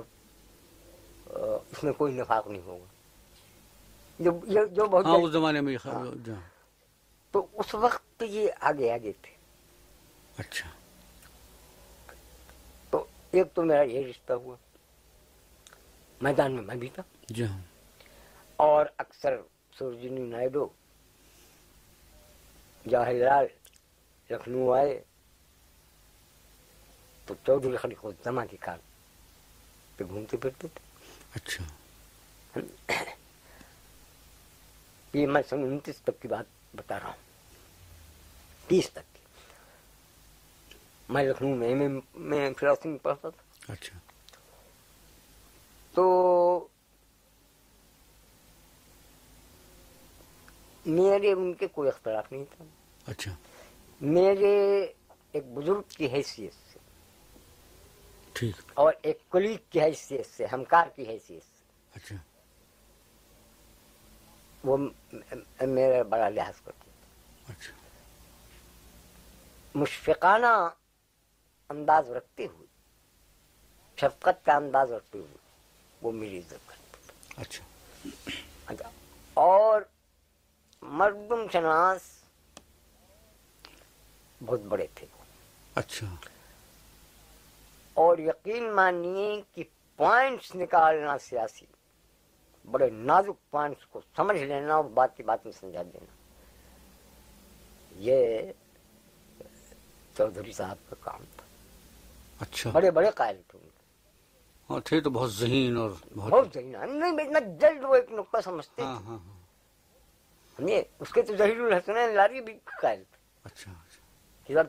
Speaker 2: اس میں کوئی نفاق نہیں ہوگا۔ جو جو ہاں،
Speaker 1: زمانے میں ہاں۔
Speaker 2: تو اس وقت یہ آگے آگے تھے۔
Speaker 1: اچھا۔
Speaker 2: تو ایک تو میرا یہ رشتہ ہوا۔ میدان میں میں بھی تھا۔
Speaker 1: جی ہاں۔
Speaker 2: اور اکثر سورجنی نائڈو جواہر لال لکھنؤ آئے۔ تو چودھری خلیق الزما کے کار پہ گھومتے پھرتے تھے۔
Speaker 1: اچھا۔
Speaker 2: یہ میں سن انتیس تک کی بات بتا رہا ہوں۔ تیس تک۔ کی میں لکھنؤ میں ایم میں فلاسی پڑھتا تھا۔
Speaker 1: اچھا۔
Speaker 2: تو میرے ان کے کوئی اختلاف نہیں تھا۔
Speaker 1: اچھا۔
Speaker 2: میرے ایک بزرگ کی حیثیت سے۔
Speaker 1: ٹھیک۔
Speaker 2: اور ایک کلیگ کی حیثیت سے ہمکار کی حیثیت سے۔ وہ میرا بڑا لحاظ کرتی
Speaker 1: اچھا۔
Speaker 2: مشفقانہ انداز رکھتے ہوئے شفقت کا انداز رکھتے ہوئے وہ میری عزت کرتے
Speaker 1: اچھا۔,
Speaker 2: اچھا۔ اور مردم شناس بہت بڑے تھے۔ وہ
Speaker 1: اچھا۔
Speaker 2: اور یقین مانیے کہ پوائنٹس نکالنا سیاسی۔ بڑے نازک پوائنٹس کو سمجھ لینا اور بات کی بات میں سمجھا دینا۔ یہ چودھری صاحب کا کام تھا۔
Speaker 1: اچھا۔
Speaker 2: بڑے بڑے قائل تھے۔
Speaker 1: ہاں تھے تو بہت ذہین اور بہت
Speaker 2: ذہین۔ نہیں اتنا جلد وہ ایک نقطہ سمجھتے ہاں،
Speaker 1: ہاں، ہاں۔
Speaker 2: ہم نے اس کے تو ظہیر الحسن لاری بھی قائل تھے۔
Speaker 1: اچھا اچھا۔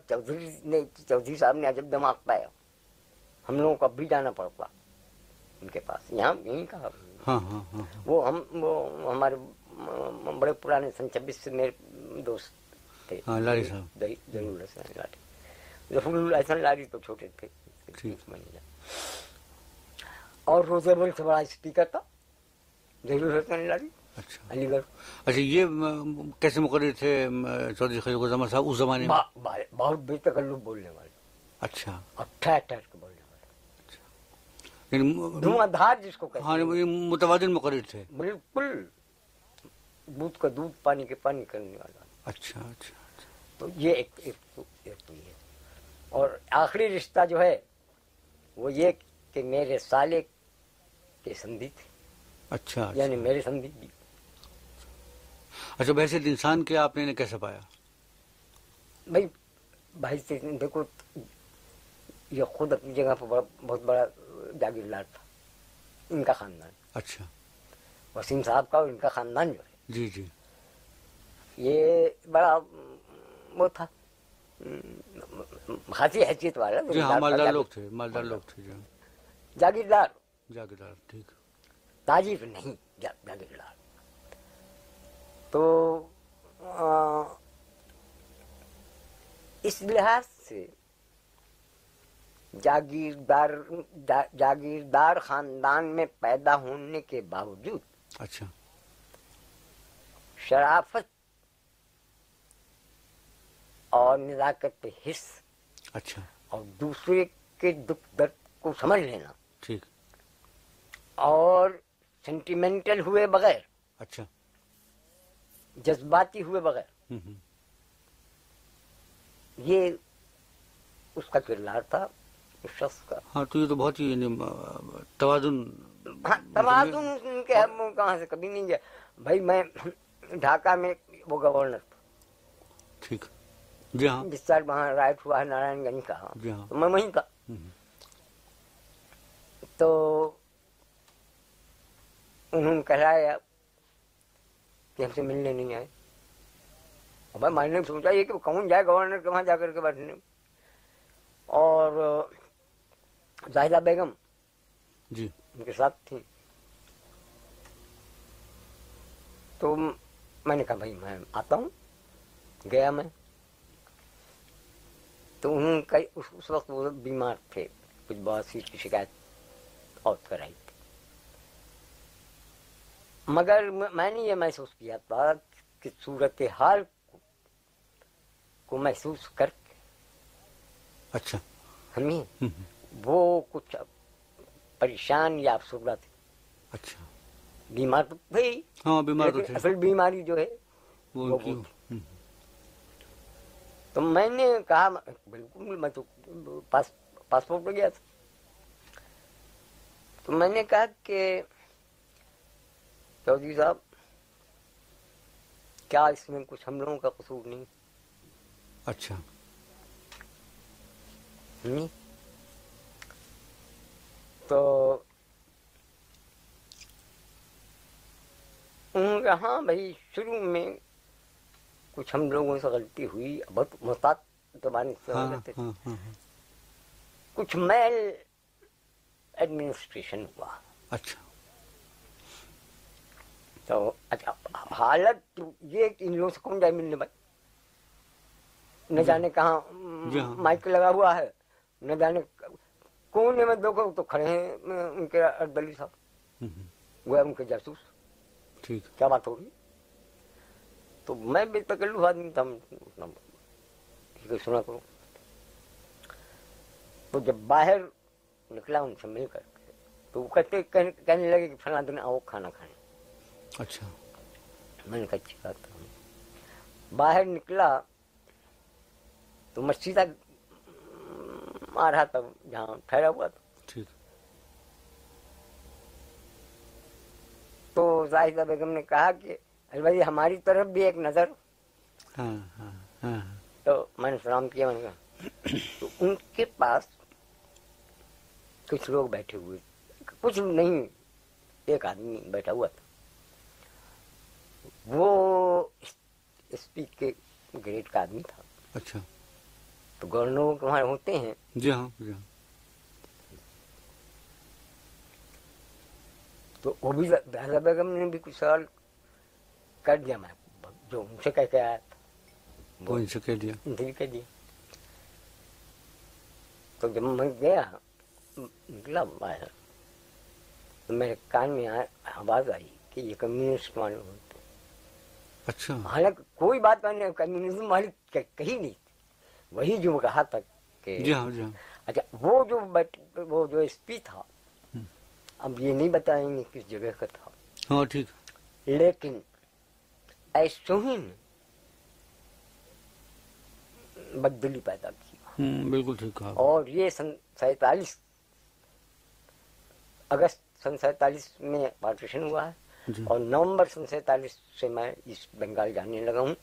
Speaker 2: چودھری نے چودھری صاحب نے عجب دماغ پایا۔ ہم لوگوں کو اب بھی جانا پڑتا۔ ان کے پاس۔ یہاں یہیں کہا۔
Speaker 1: ہاں، ہاں، ہاں،
Speaker 2: وہ ہم وہ ہمارے بڑے پرانے سن چھبیس سے میرے دوست تھے۔ ظفر الحسن لاری تو چھوٹے تھے۔ اور سے بڑا اسپیکر تھا۔ الحسن لاری
Speaker 1: اچھا۔
Speaker 2: علی گڑھ۔
Speaker 1: اچھا یہ کیسے مقرر تھے چودھری خلیق الزمان صاحب؟ اس زمانے
Speaker 2: میں؟ بہت بے تکلف بولنے والے۔
Speaker 1: اچھا۔
Speaker 2: اٹھا اٹھا
Speaker 1: یعنی دھواں
Speaker 2: دھار جس کو کہتے ہاں، ہیں۔
Speaker 1: متوازن مقرر تھے۔
Speaker 2: بالکل دودھ کا دودھ پانی کے پانی کرنے والا۔
Speaker 1: اچھا اچھا, اچھا۔
Speaker 2: تو یہ ایک اور آخری رشتہ جو ہے وہ یہ کہ میرے سالے کے سندھی تھے۔
Speaker 1: اچھا, اچھا۔ یعنی
Speaker 2: میرے سندھی بھی۔
Speaker 1: اچھا بحثیت انسان کے آپ نے کیسے پایا؟
Speaker 2: بھائی بھائی دیکھو یہ خود اپنی جگہ پر بہت بڑا جاگیردار تھا ان کا خاندان۔
Speaker 1: اچھا۔
Speaker 2: وسیم صاحب کا اور ان کا خاندان جو ہے۔
Speaker 1: جی جی۔
Speaker 2: یہ بڑا وہ تھا۔ خاصی حیثیت والا۔ جی ہاں مالدار لوگ
Speaker 1: تھے مالدار لوگ تھے جی۔
Speaker 2: جاگیردار۔
Speaker 1: جاگیردار ٹھیک۔
Speaker 2: تاجر نہیں جاگیردار۔ تو اس لحاظ سے جاگیردار جاگیردار خاندان میں پیدا ہونے کے باوجود
Speaker 1: اچھا۔
Speaker 2: شرافت اور نزاکت پہ حص
Speaker 1: اچھا۔
Speaker 2: اور دوسرے کے دکھ درد کو سمجھ لینا۔
Speaker 1: ٹھیک۔
Speaker 2: اور سینٹیمنٹل ہوئے بغیر
Speaker 1: اچھا۔
Speaker 2: جذباتی ہوئے بغیر۔ یہ اس کا کردار تھا۔ اس شخص کا۔
Speaker 1: ہاں تو یہ تو بہت ہی یعنی، توازن۔ ہاں، توازن
Speaker 2: ہاں۔ کہاں سے؟ کبھی نہیں گیا بھائی میں ڈھاکہ میں وہ گورنر
Speaker 1: ٹھیک۔ جی ہاں۔
Speaker 2: وہاں رائٹ ہوا ہے نارائن گنج کا ہاں۔
Speaker 1: جی
Speaker 2: میں وہیں تو انہوں نے کہلایا کہ ہم سے ملنے نہیں آئے۔ میں نے سوچا یہ کہ کون جائے گورنر کے وہاں جا کر کے بیٹھنے۔ اور زاہدہ بیگم۔
Speaker 1: جی۔
Speaker 2: ان کے ساتھ تھی۔ تو میں نے کہا بھائی میں آتا ہوں۔ گیا میں۔ تو ان کا اس وقت وہ بیمار تھے۔ کچھ بواسیر کی شکایت اور کرائی تھی۔ مگر میں نے یہ محسوس کیا تھا کہ صورت حال کو محسوس کر کے
Speaker 1: اچھا۔
Speaker 2: ہمیں وہ کچھ پریشان یا افسردہ تھے۔
Speaker 1: اچھا۔
Speaker 2: بیمار تو تھے
Speaker 1: ہاں بیمار تو تھے۔ اصل
Speaker 2: بیماری جو ہے
Speaker 1: وہ ان کی
Speaker 2: تو میں نے کہا بالکل میں تو پاسپورٹ پہ گیا تھا۔ تو میں نے کہا کہ چودھری صاحب کیا اس میں کچھ ہم لوگوں کا قصور نہیں؟
Speaker 1: اچھا۔
Speaker 2: نہیں تو انہوں نے ہاں بھائی شروع میں کچھ ہم لوگوں سے غلطی ہوئی بہت محتاط زبان سے کرتے ہاں، تھے۔
Speaker 1: ہاں، ہاں،
Speaker 2: کچھ میل ایڈمنسٹریشن ہوا۔
Speaker 1: اچھا۔
Speaker 2: تو اچھا حالت یہ کہ ان لوگوں سے کون جائے ملنے بھائی؟ نہ جی۔ جانے کہاں جی مائک لگا ہوا ہے نہ جانے کون نعمت دو تو کھڑے ہیں ان کے اردلی صاحب۔ وہ ان کے جاسوس۔
Speaker 1: ٹھیک۔
Speaker 2: کیا بات ہوگی؟ تو میں بے تکلف آدمی تھا سنا کروں تو جب باہر نکلا ان سے مل کر تو وہ کہتے کہنے لگے کہ فلاں دن آؤ کھانا کھانے
Speaker 1: اچھا۔
Speaker 2: میں نے کہا اچھی بات باہر نکلا تو مسجد مارا تھا جہاں ٹھہرا ہوا تھا۔ تو زاہدہ بیگم نے کہا کہ بھائی ہماری طرف بھی ایک نظر۔
Speaker 1: ہاں، ہاں، ہاں،
Speaker 2: تو میں نے سلام کیا میں نے کہا تو ان کے پاس کچھ لوگ بیٹھے ہوئے کچھ نہیں ایک آدمی بیٹھا ہوا تھا۔ وہ اسپیک کے گریڈ کا آدمی تھا۔
Speaker 1: اچھا۔
Speaker 2: تو گورنر وہاں ہوتے ہیں۔
Speaker 1: جی ہاں جی ہاں۔
Speaker 2: تو وہ بھی دہلا بیگم نے بھی کچھ سوال کر دیا میں جو ان سے کہہ کے آیا تھا۔ وہ
Speaker 1: ان سے کہہ دیا۔
Speaker 2: دل کہہ دیا۔ تو جب میں گیا مطلب نکلا باہر تو میرے کان میں آواز آئی کہ یہ کمیونسٹ معلوم ہوتے
Speaker 1: اچھا۔
Speaker 2: حالانکہ کوئی بات میں کمیونزم والے کہی نہیں۔ وہی جو کہا تھا کہ جی
Speaker 1: ہاں،, جی ہاں
Speaker 2: اچھا وہ جو بیٹ وہ جو ایس پی تھا اب یہ نہیں بتائیں گے کس جگہ کا تھا۔
Speaker 1: ہاں ٹھیک۔
Speaker 2: لیکن ایسو ہی نے بدلی پیدا کی۔
Speaker 1: بالکل ٹھیک
Speaker 2: اور یہ سن سینتالیس اگست سن سینتالیس میں پارٹیشن ہوا ہے۔
Speaker 1: جی۔
Speaker 2: اور نومبر سن سینتالیس سے میں اس بنگال جانے لگا ہوں۔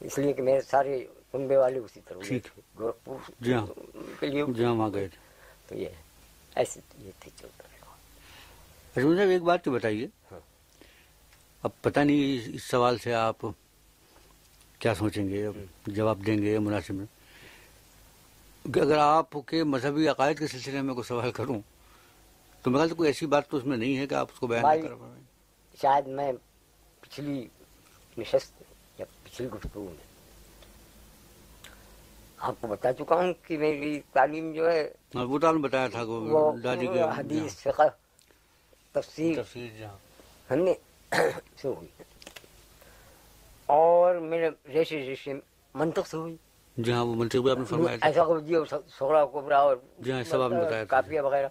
Speaker 2: اس لیے کہ میرے سارے کنبے والے اسی طرح گورکھپور جی ہاں۔ کے لیے جہاں
Speaker 1: وہاں گئے تھے۔
Speaker 2: تو یہ ایسے یہ تھے چلتا
Speaker 1: ارجن صاحب ایک بات تو بتائیے۔ ہاں۔ اب پتہ نہیں اس سوال سے آپ کیا سوچیں گے جواب دیں گے مناسب میں۔ کہ اگر آپ کے مذہبی عقائد کے سلسلے میں کوئی سوال کروں تو میرے خیال کوئی ایسی بات تو اس میں نہیں ہے کہ آپ اس کو بیان کر
Speaker 2: شاید میں پچھلی نشست یا پچھلی گفتگو میں آپ کو بتا چکا ہوں کہ میری تعلیم جو ہے
Speaker 1: ہاں، وہ بتایا تھا دادی کے حدیث
Speaker 2: جی ہاں۔ فقہ تفسیر۔
Speaker 1: جی ہاں۔
Speaker 2: ہم نے سے ہوئی۔ اور میرے ریشے ریشے منطق سے ہوئی۔
Speaker 1: جہاں وہ منطق بھی آپ نے فرمایا ایسا
Speaker 2: کو جی سغرا کبرا اور جہاں سب آپ نے مطلب بتایا کافیہ وغیرہ۔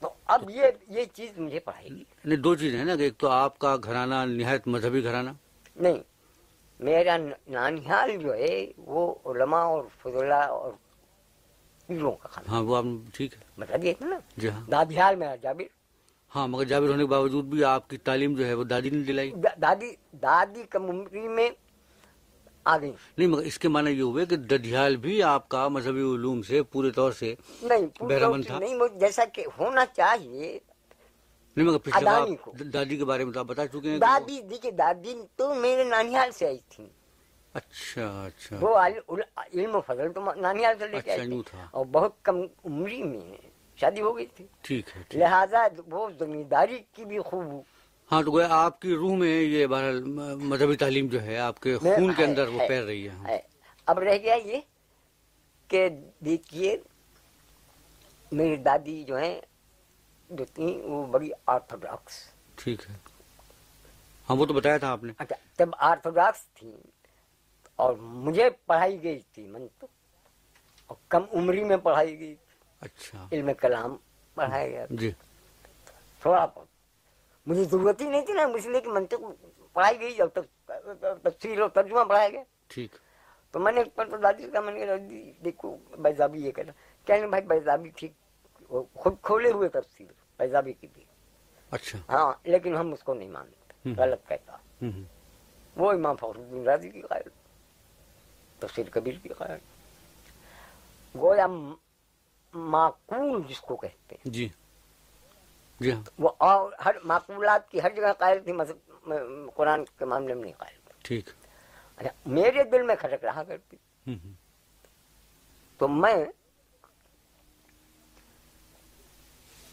Speaker 2: تو اب یہ یہ چیز مجھے پڑھائی۔
Speaker 1: نہیں دو چیز ہیں نا کہ ایک تو آپ کا گھرانہ نہایت مذہبی گھرانہ۔
Speaker 2: نہیں میرا نانیال جو ہے وہ علماء اور فضلہ اور پیروں کا خاندان۔
Speaker 1: ہاں وہ آپ ٹھیک ہے۔
Speaker 2: مطلب یہ تھا نا
Speaker 1: جی ہاں۔
Speaker 2: دادیال میرا جابر۔
Speaker 1: ہاں مگر جابر ہونے کے باوجود بھی آپ کی تعلیم جو ہے وہ دادی نے دلائی۔
Speaker 2: دادی دادی کم عمری میں آگئی
Speaker 1: نہیں مگر اس کے معنی یہ ہوئے کہ ددیال بھی آپ کا مذہبی علوم سے پورے طور سے
Speaker 2: نہیں پورے طور نہیں جیسا کہ ہونا چاہیے۔
Speaker 1: نہیں مگر پچھلے دادی کے بارے میں بتا چکے ہیں دادی
Speaker 2: دیکھیے دادی تو میرے نانیال سے آئی تھی۔
Speaker 1: اچھا اچھا۔
Speaker 2: وہ علم و فضل تو نانیال سے لے کے آئی اچھا،
Speaker 1: تھی۔
Speaker 2: اور بہت کم عمری میں شادی ہو گئی تھی۔
Speaker 1: ٹھیک ہے
Speaker 2: لہٰذا وہ زمینداری کی بھی خوب
Speaker 1: ہاں تو گویا آپ کی روح میں یہ بہرحال مذہبی تعلیم جو ہے آپ کے خون کے اندر وہ پیر رہی ہے۔
Speaker 2: اب رہ گیا یہ کہ دیکھیے میری دادی جو ہیں جو تھی وہ بڑی آرتھوڈاکس
Speaker 1: ٹھیک ہے۔ ہاں وہ تو بتایا تھا آپ نے۔
Speaker 2: اچھا تب آرتھوڈاکس تھیں اور مجھے پڑھائی گئی تھی من تو اور کم عمری میں پڑھائی گئی تھی۔
Speaker 1: اچھا۔
Speaker 2: علم کلام پڑھایا گیا
Speaker 1: جی۔
Speaker 2: تھوڑا بہت۔ مجھے ضرورت ہی نہیں تھی نا مجھے لیے کہ منطق پڑھائی گئی جب تک تفصیل اور ترجمہ پڑھایا گیا۔
Speaker 1: ٹھیک۔
Speaker 2: تو میں نے دادی کا میں نے کہا دیکھو بیزابی یہ کہنا کہنے بھائی بیزابی ٹھیک خود کھولے ہوئے تفصیل۔ پیدا بھی کی تھی۔
Speaker 1: اچھا۔
Speaker 2: ہاں لیکن ہم اس کو نہیں مانتے۔ غلط کہتا۔ وہ امام فخر الدین رازی کی غیر تفسیر کبیر کی قائل گویا معقول جس کو کہتے ہیں۔
Speaker 1: جی۔ جی
Speaker 2: وہ اور ہر معقولات کی ہر جگہ قائل تھی مذہب قرآن کے معاملے میں نہیں قائل
Speaker 1: ٹھیک۔
Speaker 2: اچھا، میرے دل میں کھٹک رہا کرتی۔ تو میں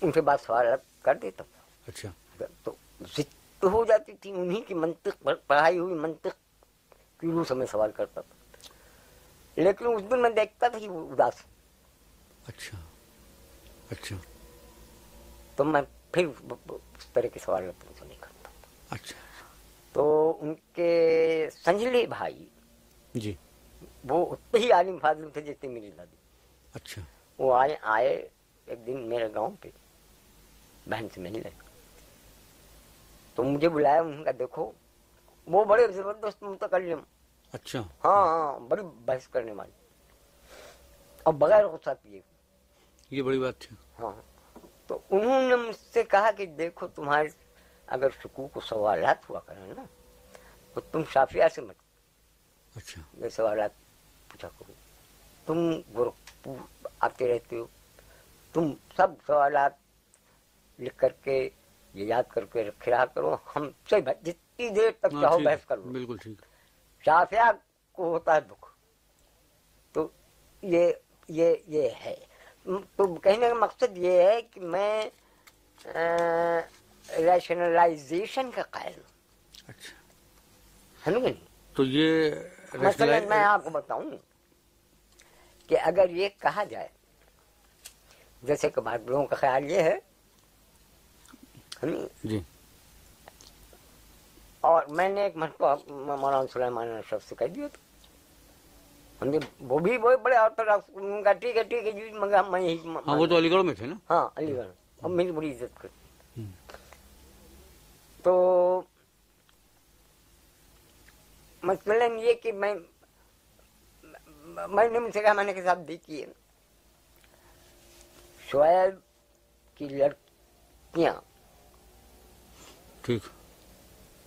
Speaker 2: ان سے بات سوال کر دیتا
Speaker 1: اچھا۔
Speaker 2: تو ضد ہو جاتی تھی انہیں کی منطق پڑھائی ہوئی منطق کی روح سے سوال کرتا تھا۔ لیکن اس دن میں دیکھتا تھا کہ وہ اداس۔
Speaker 1: اچھا۔ اچھا۔
Speaker 2: تو میں پھر اس طرح کے سوال ان سے نہیں کرتا۔
Speaker 1: اچھا۔
Speaker 2: تو ان کے سنجلے بھائی
Speaker 1: جی۔
Speaker 2: وہ اتنے ہی عالم فاضل تھے جتنے میری دادی۔
Speaker 1: اچھا۔
Speaker 2: وہ آئے آئے ایک دن میرے گاؤں پہ۔ بہن سے ملنے تو مجھے بلایا انہوں نے دیکھو وہ بڑے زبردست متکلم۔
Speaker 1: اچھا۔
Speaker 2: ہاں ہاں بڑی بحث کرنے والی۔ اور بغیر غصہ کیے۔
Speaker 1: یہ بڑی بات تھی۔
Speaker 2: ہاں۔ تو انہوں نے مجھ سے کہا کہ دیکھو تمہارے اگر شکوک و سوالات ہوا کریں نا تو تم شافیہ سے مت۔
Speaker 1: اچھا۔
Speaker 2: میں سوالات پوچھا کرو تم گورکھپور آتے رہتے ہو۔ تم سب سوالات لکھ کر کے یہ یاد کر کے رکھے رہا کرو ہم سے جتنی دیر تک ہاں، چاہو بحث ہے، کر لو۔
Speaker 1: بالکل ٹھیک۔
Speaker 2: شافیہ کو ہوتا ہے دکھ۔ تو یہ یہ یہ ہے۔ تو کہنے کا مقصد یہ ہے کہ میں ریشنلائزیشن کا قائل ہوں۔
Speaker 1: اچھا۔
Speaker 2: ہے نا
Speaker 1: تو یہ مثلا میں
Speaker 2: آپ کو بتاؤں کہ اگر یہ کہا جائے جیسے کہ لوگوں کا خیال یہ ہے ہے نا؟
Speaker 1: جی
Speaker 2: اور میں نے ایک مرتبہ مولانا سلیمان اشرف سے کہہ دیا تھا ہم نے وہ بھی بہت بڑے آرتھوڈاکس ان کا ٹھیک ہے ٹھیک ہے جی مگر میں یہی ہاں وہ تو
Speaker 1: علی گڑھ میں تھے نا
Speaker 2: ہاں علی گڑھ اور میری بڑی عزت کرتی۔ تو مثلاً یہ کہ میں میں نے ان سے کہا میں نے کہ صاحب دیکھیے شعیب کی لڑکیاں
Speaker 1: ٹھیک۔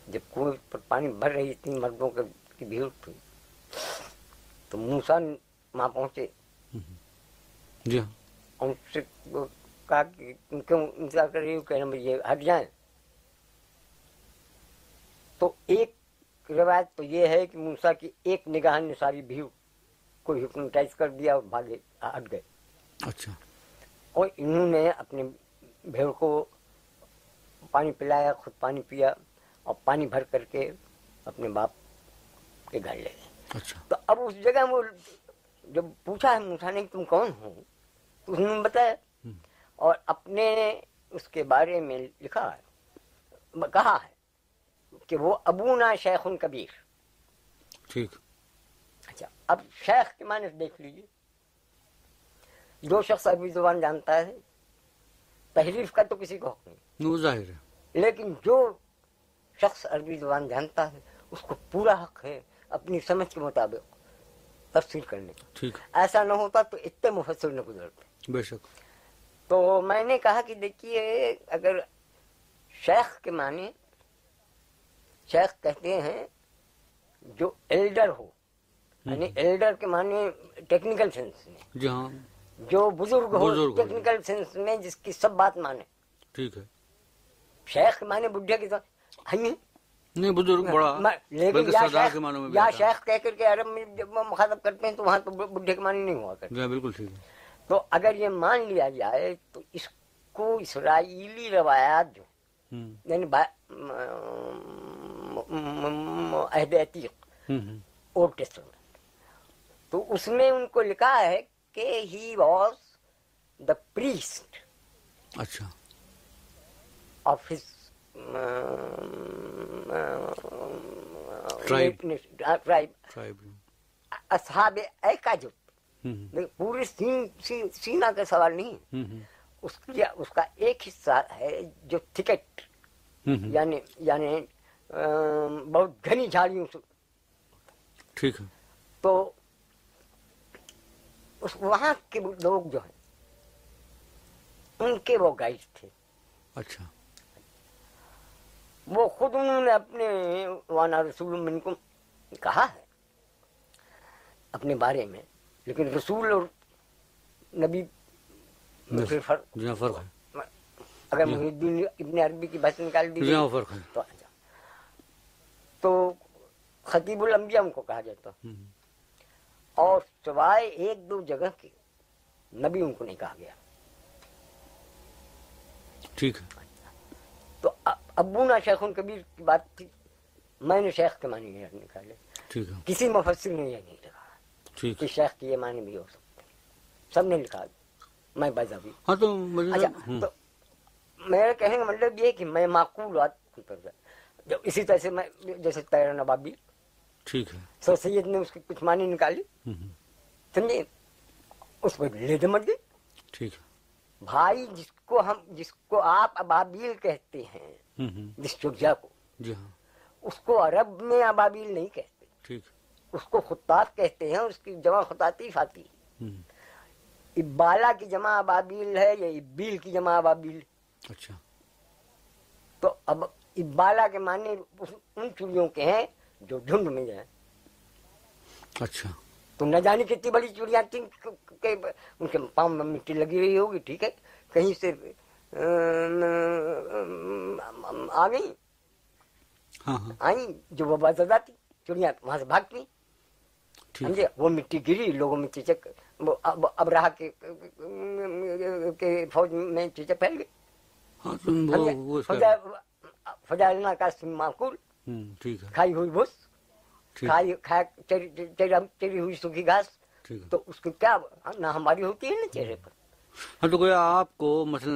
Speaker 2: جب کنویں پر پانی بھر رہی تھی مردوں کے- کی بھیڑ تھی۔ تو موسا وہاں پہنچے۔
Speaker 1: جی۔ ہاں
Speaker 2: ان سے کہا کہ کیوں انتظار کر رہی ہو کہ ہم یہ ہٹ جائیں؟ تو ایک روایت تو یہ ہے کہ موسا کی ایک نگاہ نے ساری بھیڑ کو ہپنوٹائز کر دیا اور بھاگے ہٹ گئے۔
Speaker 1: اچھا۔
Speaker 2: اور انہوں نے اپنے بھیڑ کو پانی پلایا خود پانی پیا اور پانی بھر کر کے اپنے باپ کے گھر لے گئے۔
Speaker 1: اچھا۔
Speaker 2: تو اب اس جگہ وہ جب پوچھا ہے موسا نے کہ تم کون ہو؟ تو انہوں نے بتایا۔ اور اپنے اس کے بارے میں لکھا ہے کہا ہے کہ وہ ابونا شیخ کبیر۔
Speaker 1: ٹھیک۔
Speaker 2: اچھا اب شیخ کے معنی دیکھ لیجیے جو شخص عربی زبان جانتا ہے تحریف کا تو کسی کو حق نہیں۔
Speaker 1: وہ ظاہر ہے۔
Speaker 2: لیکن جو شخص عربی زبان جانتا ہے اس کو پورا حق ہے اپنی سمجھ کے مطابق تفصیل کرنے کا
Speaker 1: ٹھیک۔
Speaker 2: ایسا نہ ہوتا تو اتنے مفسر نہ گزرتے۔
Speaker 1: بے شک۔
Speaker 2: تو میں نے کہا کہ دیکھیے اگر شیخ کے معنی شیخ کہتے ہیں جو ایلڈر ہو
Speaker 1: یعنی
Speaker 2: ایلڈر کے معنی ٹیکنیکل سینس میں۔
Speaker 1: جی ہاں۔
Speaker 2: جو بزرگ ہو۔ ٹیکنیکل سینس میں جس کی سب بات مانے۔
Speaker 1: ٹھیک ہے۔
Speaker 2: شیخ معنی بڈھے کی طرح ہنی
Speaker 1: نہیں بزرگ بڑا
Speaker 2: لیکن یا شیخ کے
Speaker 1: معنوں میں یا۔
Speaker 2: شیخ کہہ کر کے عرب میں جب وہ مخاطب کرتے ہیں تو وہاں تو بڈھے کے معنی نہیں ہوا کرتے۔
Speaker 1: جی ہاں بالکل ٹھیک ہے۔
Speaker 2: تو اگر یہ مان لیا جائے تو اس کو اسرائیلی روایات جو یعنی عہد عتیق اولڈ ٹیسٹمنٹ تو اس میں ان کو لکھا ہے کہ ہی واز دا پریسٹ۔
Speaker 1: اچھا۔
Speaker 2: Of his Tribe. Tribe
Speaker 1: tribe
Speaker 2: اصحاب ایکا جو
Speaker 1: ہوں
Speaker 2: دیکھ، پورے سین سین- سینا کا سوال نہیں اس کا ایک حصہ ہے جو
Speaker 1: ہوں
Speaker 2: یعنی یعنی بہت گھنی جھاڑیوں سے۔
Speaker 1: ٹھیک ہے۔
Speaker 2: تو اس وہاں کے لوگ جو ہیں ان کے وہ گائیڈ تھے۔
Speaker 1: اچھا۔
Speaker 2: وہ خود انہوں نے اپنے وانا رسول من کو کہا ہے اپنے بارے میں لیکن رسول اور نبی فرق اگر محی الدین ابن عربی کی بحث نکال دی
Speaker 1: فرق
Speaker 2: تو تو خطیب الانبیاء ان کو کہا جاتا۔ اور سوائے ایک دو جگہ کے نبی ان کو نہیں کہا گیا۔
Speaker 1: ٹھیک ہے۔
Speaker 2: تو ابونا شیخ کبیر کی بات تھی۔ میں نے شیخ کے معنی نہیں نکالے کسی مفسر نے یہ نہیں لکھا۔
Speaker 1: کہ
Speaker 2: شیخ کی یہ معنی بھی ہو سکتے۔ سب نے لکھا۔ میں بذہبی
Speaker 1: ہاں تو مجھے اچھا
Speaker 2: میرے کہنے کا مطلب یہ کہ میں معقول بات پر جا- جب اسی طرح سے میں جیسے تیرا نبابی
Speaker 1: ٹھیک ہے۔
Speaker 2: سر سید نے اس کی کچھ معنی نکالی۔ سمجھے؟ اس پر لے دمٹ گئی۔
Speaker 1: ٹھیک ہے۔
Speaker 2: بھائی جس کو ہم جس کو آپ ابابیل کہتے ہیں کو۔
Speaker 1: جی ہاں۔
Speaker 2: اس کو عرب میں ابابیل نہیں کہتے۔
Speaker 1: ٹھیک۔
Speaker 2: اس کو خطاط کہتے ہیں اس کی جمع ہے
Speaker 1: ہوں،
Speaker 2: ابالا کی جمع ابابیل ہے یا ابیل کی جمع ابابیل؟
Speaker 1: اچھا۔
Speaker 2: تو اب ابالا کے معنی ان چڑیوں کے ہیں جو جھنڈ میں جائیں
Speaker 1: اچھا۔
Speaker 2: تو نہ جانے کتنی بڑی چڑیاں تھیں ان کے پاؤں میں مٹی لگی ہوئی ہوگی ٹھیک ہے؟ کہیں سے آ گئی۔
Speaker 1: ہاں ہاں۔
Speaker 2: آئیں جو وبا زدہ تھی چڑیاں وہاں سے بھاگتی
Speaker 1: سمجھے؟
Speaker 2: وہ مٹی گری لوگوں میں چیچک وہ اب اب رہا کے فوج میں چیچک پھیل گئی
Speaker 1: ہاں اس کا
Speaker 2: معقول کھائی ہوئی بھوس۔ کھائی کھایا چری ہوئی سوکھی گھاس۔ تو اس کی کیا نہ ہماری ہوتی ہے نا چہرے پر۔
Speaker 1: ہاں تو گویا آپ کو مثلا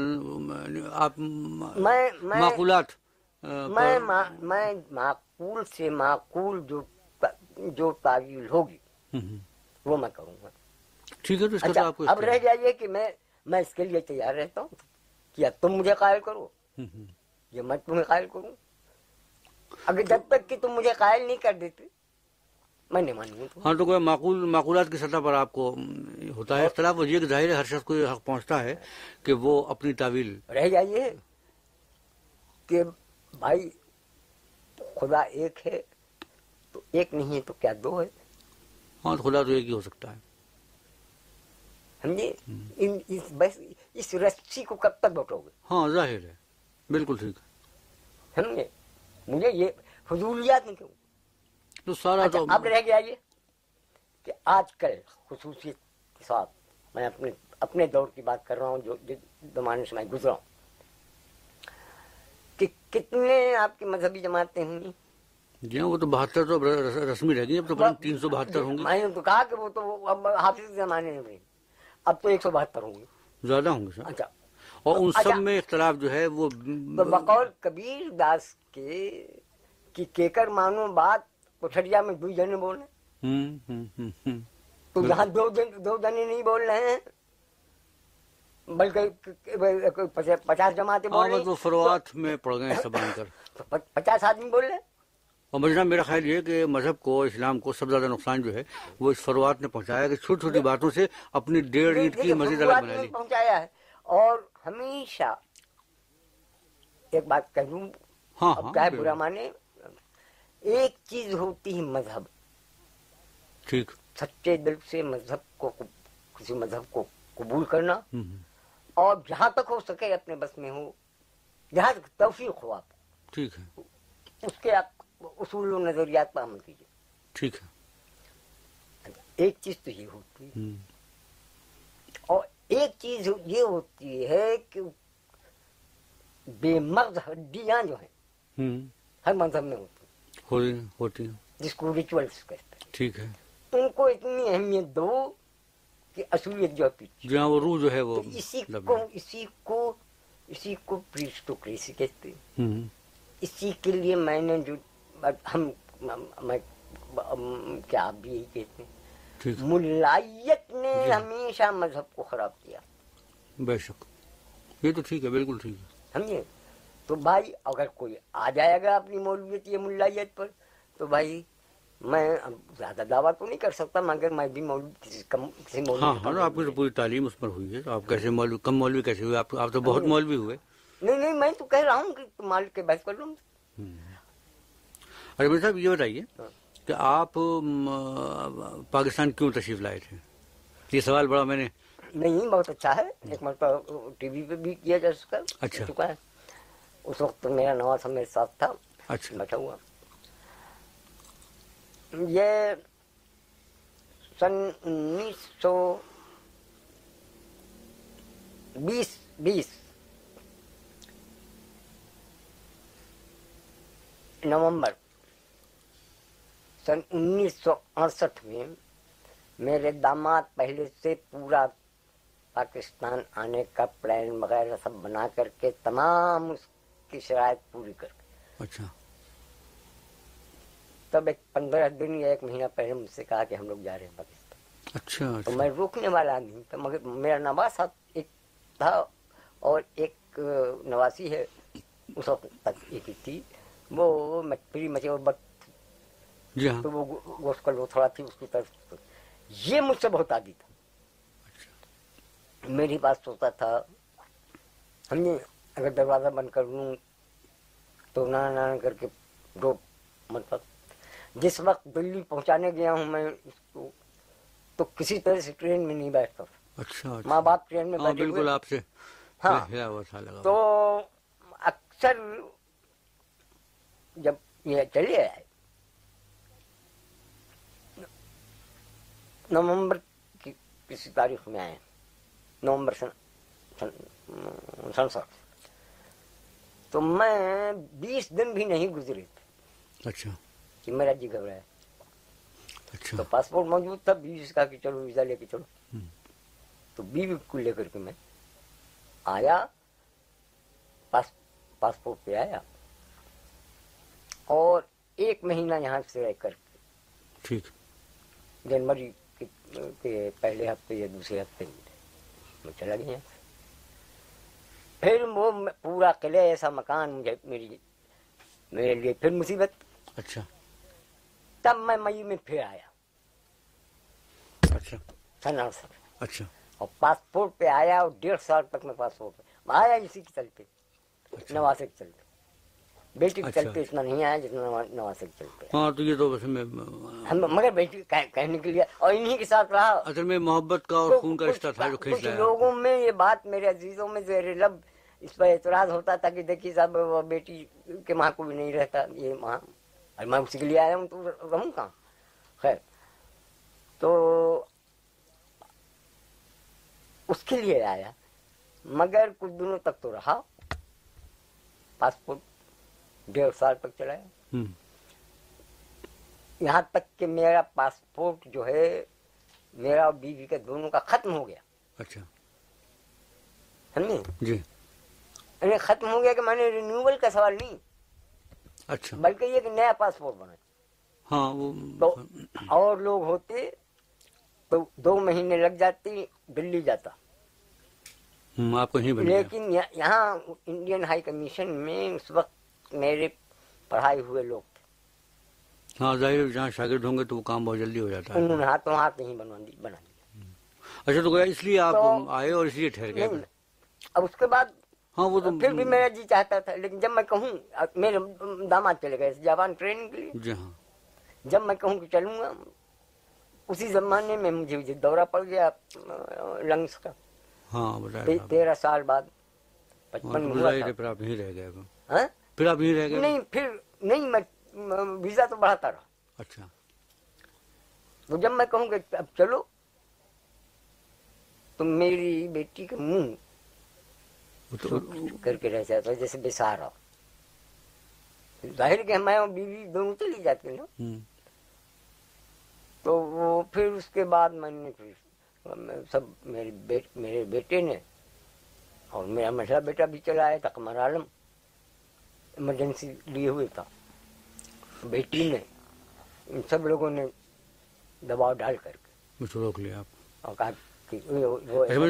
Speaker 1: آپ
Speaker 2: معقولات
Speaker 1: میں
Speaker 2: میں معقول سے معقول جو جو تعویل ہوگی وہ میں کروں گا۔
Speaker 1: ٹھیک ہے تو اس کا اچھا آپ کو اب رہ
Speaker 2: جائیے کہ میں میں اس کے لیے تیار رہتا ہوں کیا تم مجھے قائل کرو یہ میں تمہیں قائل کروں۔ اگر جب تک کہ تم مجھے قائل نہیں کر دیتے میں نہیں مانوں۔
Speaker 1: ہاں تو گویا معقول معقولات کی سطح پر آپ کو ہوتا ہے اختلاف یہ کہ ظاہر ہے ہر شخص کو یہ حق پہنچتا ہے کہ وہ اپنی تعویل
Speaker 2: رہ جائیے کہ بھائی خدا ایک ہے تو ایک نہیں ہے تو کیا دو ہے؟
Speaker 1: ہاں خدا تو ایک ہی ہو سکتا ہے۔
Speaker 2: سمجھے؟ ان اس بس اس رسی کو کب تک بٹو گے؟
Speaker 1: ہاں ظاہر ہے۔ بالکل ٹھیک ہے۔
Speaker 2: سمجھے؟ مجھے یہ فضولیات نہیں کیوں؟
Speaker 1: تو سارا اچھا تو اب
Speaker 2: رہ گیا یہ کہ آج کل خصوصیت کے ساتھ میں اپنے اپنے دور کی بات کر رہا ہوں جو زمانے سے میں گزرا ہوں۔ کہ کتنے آپ کی مذہبی جماعتیں ہوئی
Speaker 1: جی ہاں وہ تو بہتر تو رس- رسمی رہ گئی اب تو تین سو بہتر ہوں گی۔
Speaker 2: میں نے تو کہا کہ وہ تو اب حافظ کے زمانے میں بھی اب تو ایک سو بہتر ہوں گے
Speaker 1: زیادہ ہوں گے سر۔
Speaker 2: اچھا۔
Speaker 1: اور ان اچھا۔ سب میں اختلاف جو ہے وہ بقول
Speaker 2: کبیر داس کے کہ کیکر مانو بات کوٹھڑیا میں دو جنے بول رہے ہیں۔
Speaker 1: ہوں، ہوں، ہوں، ہوں۔
Speaker 2: تو یہاں دو جن دو جنے نہیں بول رہے ہیں بلکہ پچاس- جماعتیں بول رہی ہیں۔ فروعات
Speaker 1: میں پڑ گئے سب آن کر۔
Speaker 2: تو پچاس آدمی بول رہے ہیں۔
Speaker 1: اور مجھے میرا خیال یہ ہے کہ مذہب کو اسلام کو سب سے زیادہ نقصان جو ہے وہ اس فروعات نے پہنچایا کہ چھوٹی چھوٹی باتوں سے اپنی ڈیڑھ اینٹ کی مسجد الگ بنا لی۔
Speaker 2: پہنچایا ہے۔ اور ہمیشہ ایک بات کہہ دوں
Speaker 1: ہاں ہاں ہے۔ برا
Speaker 2: مانے ایک چیز ہوتی ہے مذہب۔
Speaker 1: ٹھیک۔
Speaker 2: سچے دل سے مذہب کو کسی مذہب کو قبول کرنا۔ اور جہاں تک ہو سکے اپنے بس میں ہو جہاں تک توفیق ہو آپ
Speaker 1: ٹھیک ہے۔
Speaker 2: اس کے آپ اصول و نظریات پر عمل کیجیے
Speaker 1: ٹھیک ہے۔
Speaker 2: ایک چیز تو یہ ہوتی
Speaker 1: ہے۔
Speaker 2: اور ایک چیز یہ ہوتی ہے کہ بے مغز ہڈیاں جو ہیں ہر مذہب میں ہوتی
Speaker 1: ہوتی ہیں۔
Speaker 2: جس کو ریچولس کہتے
Speaker 1: ٹھیک ہے۔ ہیں
Speaker 2: ان کو اتنی اہمیت دو کہ اصولیت جو پیچھے
Speaker 1: جہاں وہ روح جو ہے وہ
Speaker 2: اسی کو۔ اسی کو اسی کو پریسٹوکریسی کہتے
Speaker 1: ہیں۔
Speaker 2: اسی کے لیے میں نے جو ہم میں کیا آپ بھی یہی کہتے ہیں۔ ملائیت نے جی۔ ہمیشہ مذہب کو خراب کیا۔
Speaker 1: بے شک۔ یہ تو ٹھیک ہے بالکل ٹھیک ہے۔
Speaker 2: سمجھے تو بھائی اگر کوئی آ جائے گا اپنی مولویت یا ملائیت پر تو بھائی میں زیادہ دعویٰ تو نہیں کر سکتا مگر میں بھی مولوی کسی کم کسی مولوی ہاں ہاں آپ کی تو
Speaker 1: پوری تعلیم اس پر ہوئی ہے۔ تو آپ کیسے مولوی کم مولوی کیسے ہوئے؟ آپ آپ تو بہت مولوی ہوئے۔
Speaker 2: نہیں نہیں میں تو کہہ رہا ہوں کہ تم مالک کے بحث کر لوں۔
Speaker 1: ارے صاحب یہ بتائیے ہاں۔ کہ آپ پاکستان کیوں تشریف لائے تھے؟ یہ سوال بڑا میں نے
Speaker 2: نہیں بہت اچھا ہے۔ ایک مرتبہ ٹی وی پہ بھی کیا جا سکا اچھا۔ اس وقت میرا نواز میرے ساتھ تھا
Speaker 1: اچھا۔
Speaker 2: بیٹھا ہوا۔ یہ سن انیس سو بیس بیس۔ نومبر۔ سن انیس سو اڑسٹھ میں میرے داماد پہلے سے پورا پاکستان آنے کا پلان وغیرہ سب بنا کر کے تمام اس کی شرائط پوری کر کے
Speaker 1: اچھا۔
Speaker 2: تب ایک پندرہ دن یا ایک مہینہ پہلے مجھ سے کہا کہ ہم لوگ جا رہے ہیں پاکستان۔
Speaker 1: اچھا تو اچھا۔ میں
Speaker 2: روکنے والا نہیں تھا مگر میرا نواز صاحب ایک تھا اور ایک نواسی ہے اس وقت تک ایک تھی۔ وہ پری مچے اور بت
Speaker 1: جی ہاں۔
Speaker 2: تو وہ گوشت کا لوتھڑا تھی اس کی طرف یہ مجھ سے بہت آگے تھا۔
Speaker 1: اچھا۔
Speaker 2: میری بات سوچتا تھا ہم نے اگر دروازہ بند کر لوں تو نہ نہ کر کے دو مطلب جس وقت دلی پہنچانے گیا ہوں میں اس کو تو کسی طرح سے ٹرین میں نہیں بیٹھتا
Speaker 1: اچھا ماں
Speaker 2: باپ ٹرین میں بالکل
Speaker 1: آپ سے
Speaker 2: ہاں
Speaker 1: تو
Speaker 2: اکثر جب یہ چلے آئے نومبر کی کسی تاریخ میں آئے نومبر سن سن سنسٹھ تو میں بیس دن بھی نہیں گزرے
Speaker 1: اچھا۔
Speaker 2: کہ میرا جی گھبرایا۔
Speaker 1: اچھا۔ تو
Speaker 2: پاسپورٹ موجود تھا بیوی سے کہا کہ چلو ویزا لے کے چلو۔ تو بیوی کو لے کر کے میں آیا پاس پاسپورٹ پہ آیا۔ اور ایک مہینہ یہاں سے رہ کر
Speaker 1: ٹھیک۔
Speaker 2: جنوری کے پہلے ہفتے یا دوسرے ہفتے میں چلا گیا۔ پھر وہ پورا قلعہ ایسا مکان مجھے میری میرے لیے پھر مصیبت
Speaker 1: اچھا۔
Speaker 2: تب میں مئی میں پھر آیا۔
Speaker 1: اچھا۔ اچھا۔
Speaker 2: اور پاسپورٹ پہ آیا اور ڈیڑھ سال تک میں پاسپورٹ پہ۔ آیا اسی کے چلتے۔
Speaker 1: اچھا۔
Speaker 2: نواسے کے چلتے۔ بیٹی کے اچھا۔ چلتے اتنا نہیں آیا جتنا نواسے کے چلتے۔
Speaker 1: ہاں تو یہ تو بس میں
Speaker 2: مگر بیٹی کہنے کے لیے اور انہی کے ساتھ رہا۔ اصل
Speaker 1: میں محبت کا اور خون کا رشتہ تھا جو کھینچ لوگوں
Speaker 2: میں یہ بات میرے عزیزوں میں زیر لب اس پر اعتراض ہوتا تھا کہ دیکھیے صاحب وہ بیٹی کے ماں کو بھی نہیں رہتا یہ ماں اور میں اسی کے لیے آیا ہوں تو رہوں کہاں؟ خیر۔ تو اس کے لیے آیا مگر کچھ دنوں تک تو رہا۔ پاسپورٹ ڈیڑھ سال تک چلایا۔ یہاں تک کہ میرا پاسپورٹ جو ہے میرا اور بیوی کا دونوں کا ختم ہو گیا۔
Speaker 1: اچھا۔ جی۔
Speaker 2: یعنی ختم ہو گیا کہ میں نے رینیول کا سوال نہیں۔
Speaker 1: اچھا۔
Speaker 2: بلکہ یہ کہ نیا پاسپورٹ بنا
Speaker 1: ہاں وہ تو
Speaker 2: اور لوگ ہوتے تو دو مہینے لگ جاتے دلی جاتا۔
Speaker 1: آپ کو لیکن
Speaker 2: یہاں انڈین ہائی کمیشن میں اس وقت میرے پڑھائے ہوئے لوگ۔ تھے
Speaker 1: ہاں ظاہر جہاں شاگرد ہوں گے تو وہ کام بہت جلدی ہو جاتا ہے۔ انہوں
Speaker 2: نے کہیں ہاتھ دی بنا دیا۔
Speaker 1: اچھا تو گویا اس لیے آپ آئے اور اس لیے ٹھہر گئے؟
Speaker 2: اب اس کے بعد
Speaker 1: ہاں وہ تو پھر بھی میرا
Speaker 2: جی چاہتا تھا لیکن جب میں کہوں میرے داماد چلے گئے جاپان ٹریننگ کے لیے۔
Speaker 1: جی ہاں۔
Speaker 2: جب میں کہوں کہ چلوں گا اسی زمانے میں مجھے دورہ پڑ گیا لنگس کا۔
Speaker 1: ہاں
Speaker 2: تیرہ سال بعد پچپن ہاں،
Speaker 1: پھر آپ یہیں رہ گئے ہاں؟ نہیں
Speaker 2: پھر نہیں میں ویزا تو بڑھاتا رہا۔
Speaker 1: اچھا۔
Speaker 2: تو جب میں کہوں کہ اب چلو تو میری بیٹی کا منہ کر کے رہ جاتا ہوں جیسے بسارا ظاہر کہ ہمارے بیوی دونوں چلی جاتی نا۔ تو وہ پھر اس کے بعد میں نے سب میرے بیٹ میرے بیٹے نے اور میرا مسئلہ بیٹا بھی چلا ہے تھا عالم۔ ایمرجنسی لیے ہوئے تھا۔ بیٹی نے ان سب لوگوں نے دباؤ ڈال کر کے۔
Speaker 1: روک لیا آپ۔
Speaker 2: اور کہا کہ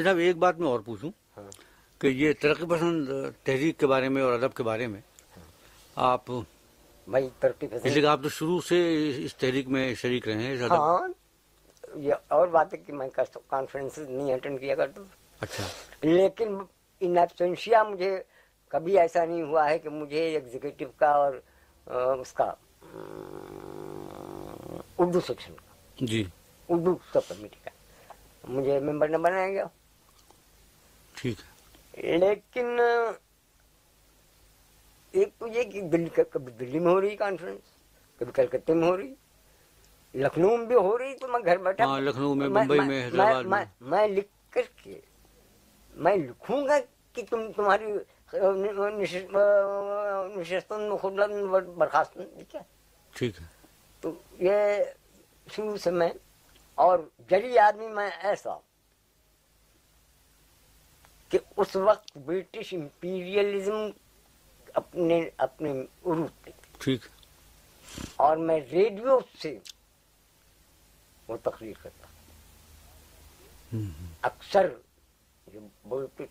Speaker 1: صاحب ایک بات میں اور پوچھوں۔
Speaker 2: ہاں۔
Speaker 1: کہ یہ ترقی پسند تحریک کے بارے میں اور ادب کے بارے میں آپ
Speaker 2: بھائی ترقی پسند۔
Speaker 1: آپ تو شروع سے اس تحریک میں شریک رہے ہیں
Speaker 2: ہاں یہ اور بات ہے کہ میں کانفرنس نہیں اٹینڈ کیا کرتا
Speaker 1: اچھا۔
Speaker 2: لیکن ان ایبسینشیا مجھے کبھی ایسا نہیں ہوا ہے کہ مجھے ایگزیکٹو کا اور اس کا اردو سیکشن کا۔
Speaker 1: جی۔
Speaker 2: اردو سب کمیٹی کا مجھے ممبر نہ بنایا گیا
Speaker 1: ٹھیک ہے۔
Speaker 2: لیکن ایک تو یہ کہ کبھی دلی میں ہو رہی کانفرنس کبھی کلکتے میں ہو رہی لکھنؤ میں بھی ہو رہی تو میں گھر بیٹھا۔ ہاں،
Speaker 1: لکھنؤ میں ممبئی میں
Speaker 2: میں لکھ کر کے میں لکھوں گا کہ تم تمہاری نشستوں میں خود برخاست ٹھیک ہے۔ تو یہ شروع سے میں اور جلی آدمی میں ایسا ہوں۔ کہ اس وقت برٹش امپیریلزم اپنے اپنے عروج پہ
Speaker 1: ٹھیک۔
Speaker 2: اور میں ریڈیو سے وہ تقریر کرتا
Speaker 1: ہوں۔
Speaker 2: اکثر جو بولتے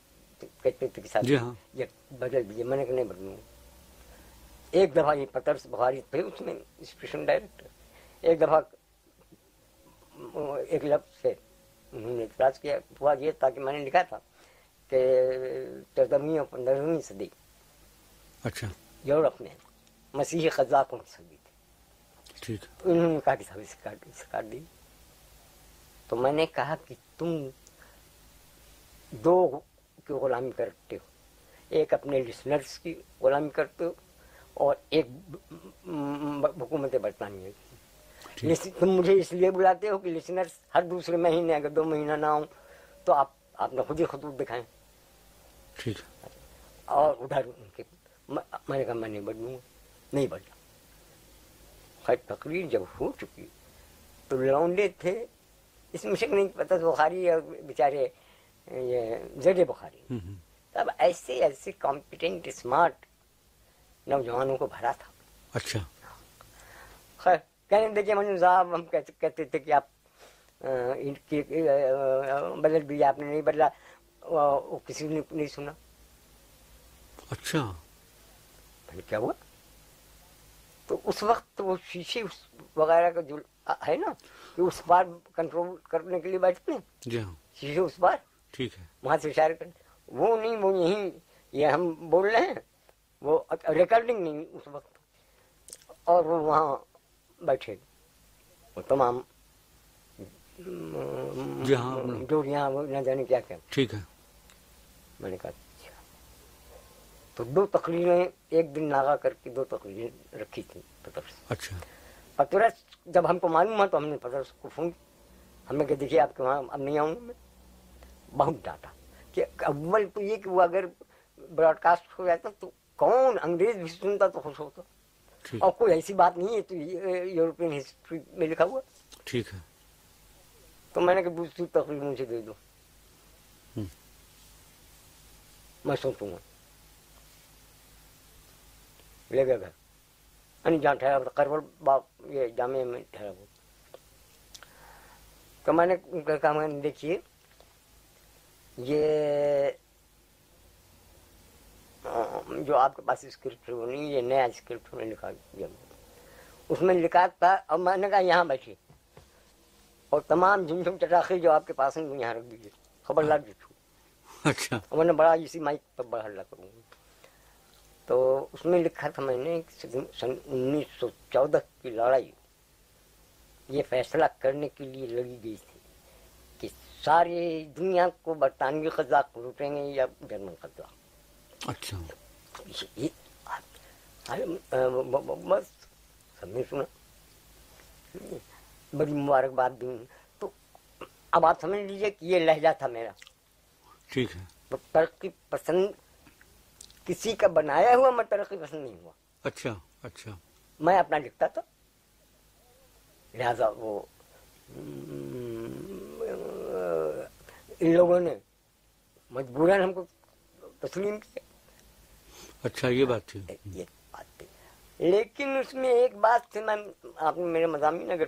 Speaker 2: کہتے تھے کہ جی
Speaker 1: ہاں۔
Speaker 2: یہ بدل دیجیے میں نے کہ نہیں بدلوں۔ ایک دفعہ یہ پتر بخاری تھے اس میں اسپیشل ڈائریکٹر ایک دفعہ ایک لفظ سے انہوں نے اعتراض کیا ہوا یہ تاکہ میں نے لکھا تھا کہ چودہویں اور پندرہویں صدی
Speaker 1: اچھا
Speaker 2: یورپ میں مسیحی قزاقوں کی صدی تھی
Speaker 1: ٹھیک
Speaker 2: انہوں نے کہا کہ صاحب اسے کاٹ اسے کاٹ دی تو میں نے کہا کہ تم دو کی غلامی کرتے ہو ایک اپنے لسنرس کی غلامی کرتے ہو اور ایک حکومت برطانیہ کی تم مجھے اس لیے بلاتے ہو کہ لسنرس ہر دوسرے مہینے اگر دو مہینہ نہ ہوں تو آپ آپ نے خود ہی خطوط دکھائیں
Speaker 1: ٹھیک۔ ہے
Speaker 2: اور ادھر ان کے۔ میں نے کہا میں نہیں بدلوں گا۔ نہیں بدلا۔ خیر تقریر جب ہو چکی تو لونڈے تھے۔ اس میں شک نہیں پتا تو بخاری اور بیچارے یہ زید بخاری۔ تب ایسے ایسے کمپیٹنٹ اسمارٹ نوجوانوں کو بھرا تھا۔
Speaker 1: اچھا۔
Speaker 2: خیر کہنے دیکھیے منظور صاحب ہم کہتے تھے کہ آپ بدل بھی آپ نے نہیں بدلا۔ وہ کسی نے نہیں سنا۔
Speaker 1: اچھا۔
Speaker 2: کیا ہوا؟ تو اس وقت وہ شیشے وغیرہ کا جو ہے نا کہ اس بار کنٹرول کرنے کے لیے بیٹھتے ہیں
Speaker 1: جی ہاں۔
Speaker 2: شیشے اس بار۔
Speaker 1: ٹھیک ہے۔
Speaker 2: وہاں سے اشارے کریں وہ نہیں وہ یہیں یہ ہم بول رہے ہیں۔ وہ ریکارڈنگ نہیں اس وقت۔ اور وہ وہاں بیٹھے۔ وہ تمام جی ہاں۔ جوڑیاں وہ نہ جانے کیا کیا۔
Speaker 1: ٹھیک ہے۔
Speaker 2: میں نے کہا اچھا۔ تو دو تقریریں ایک دن ناغا کر کے دو تقریریں رکھی تھیں پترس
Speaker 1: اچھا۔
Speaker 2: پترس جب ہم کو معلوم ہوا تو ہم نے پترس کو فون ہمیں کہ دیکھیے آپ کے وہاں اب نہیں آؤں۔ گا میں بہت ڈانٹا کہ اول تو یہ کہ وہ اگر براڈ کاسٹ ہو جاتا تو کون انگریز بھی سنتا تو خوش ہوتا۔ اور کوئی ایسی بات نہیں ہے تو یورپین ہسٹری میں لکھا ہوا۔
Speaker 1: ٹھیک ہے۔
Speaker 2: تو میں نے کہا دوسری تقریر مجھے دے دو
Speaker 1: ہوں۔
Speaker 2: میں سوچوں گا لے گیا گھر یعنی جہاں ٹھہرا تھا کرول باغ یہ جامعہ میں ٹھہرا ہوا تو میں نے ان کا کہا میں نے دیکھیے یہ جو آپ کے پاس اسکرپٹ وہ نہیں، یہ نیا اسکرپٹ میں لکھا دیا۔ اس میں لکھا تھا، اور میں نے کہا یہاں بیٹھیے۔ اور تمام جھم جھم چٹاخی جو آپ کے پاس ہیں وہ یہاں رکھ دیجیے۔ خبردار جھوٹ
Speaker 1: اچھا۔
Speaker 2: میں نے بڑا اسی مائک پر بڑا ہلّا کروں تو اس میں لکھا تھا میں نے سن انیس سو چودہ کی لڑائی۔ یہ فیصلہ کرنے کے لیے لڑی گئی تھی کہ ساری دنیا کو برطانوی قزاق لوٹیں گے یا جرمن قزاق
Speaker 1: اچھا۔
Speaker 2: بس سب نے سنا بڑی مبارکباد دوں تو اب آپ سمجھ لیجیے کہ یہ لہجہ تھا میرا۔
Speaker 1: ٹھیک ہے۔
Speaker 2: ترقی پسند کسی کا بنایا ہوا میں ترقی پسند نہیں ہوا۔
Speaker 1: اچھا اچھا۔
Speaker 2: میں اپنا لکھتا تھا لہذا وہ ان لوگوں نے مجبوراً ہم کو تسلیم کیا۔
Speaker 1: اچھا یہ بات تھی۔
Speaker 2: یہ بات تھی۔ لیکن اس میں ایک بات تھی میں آپ نے میرے مضامین اگر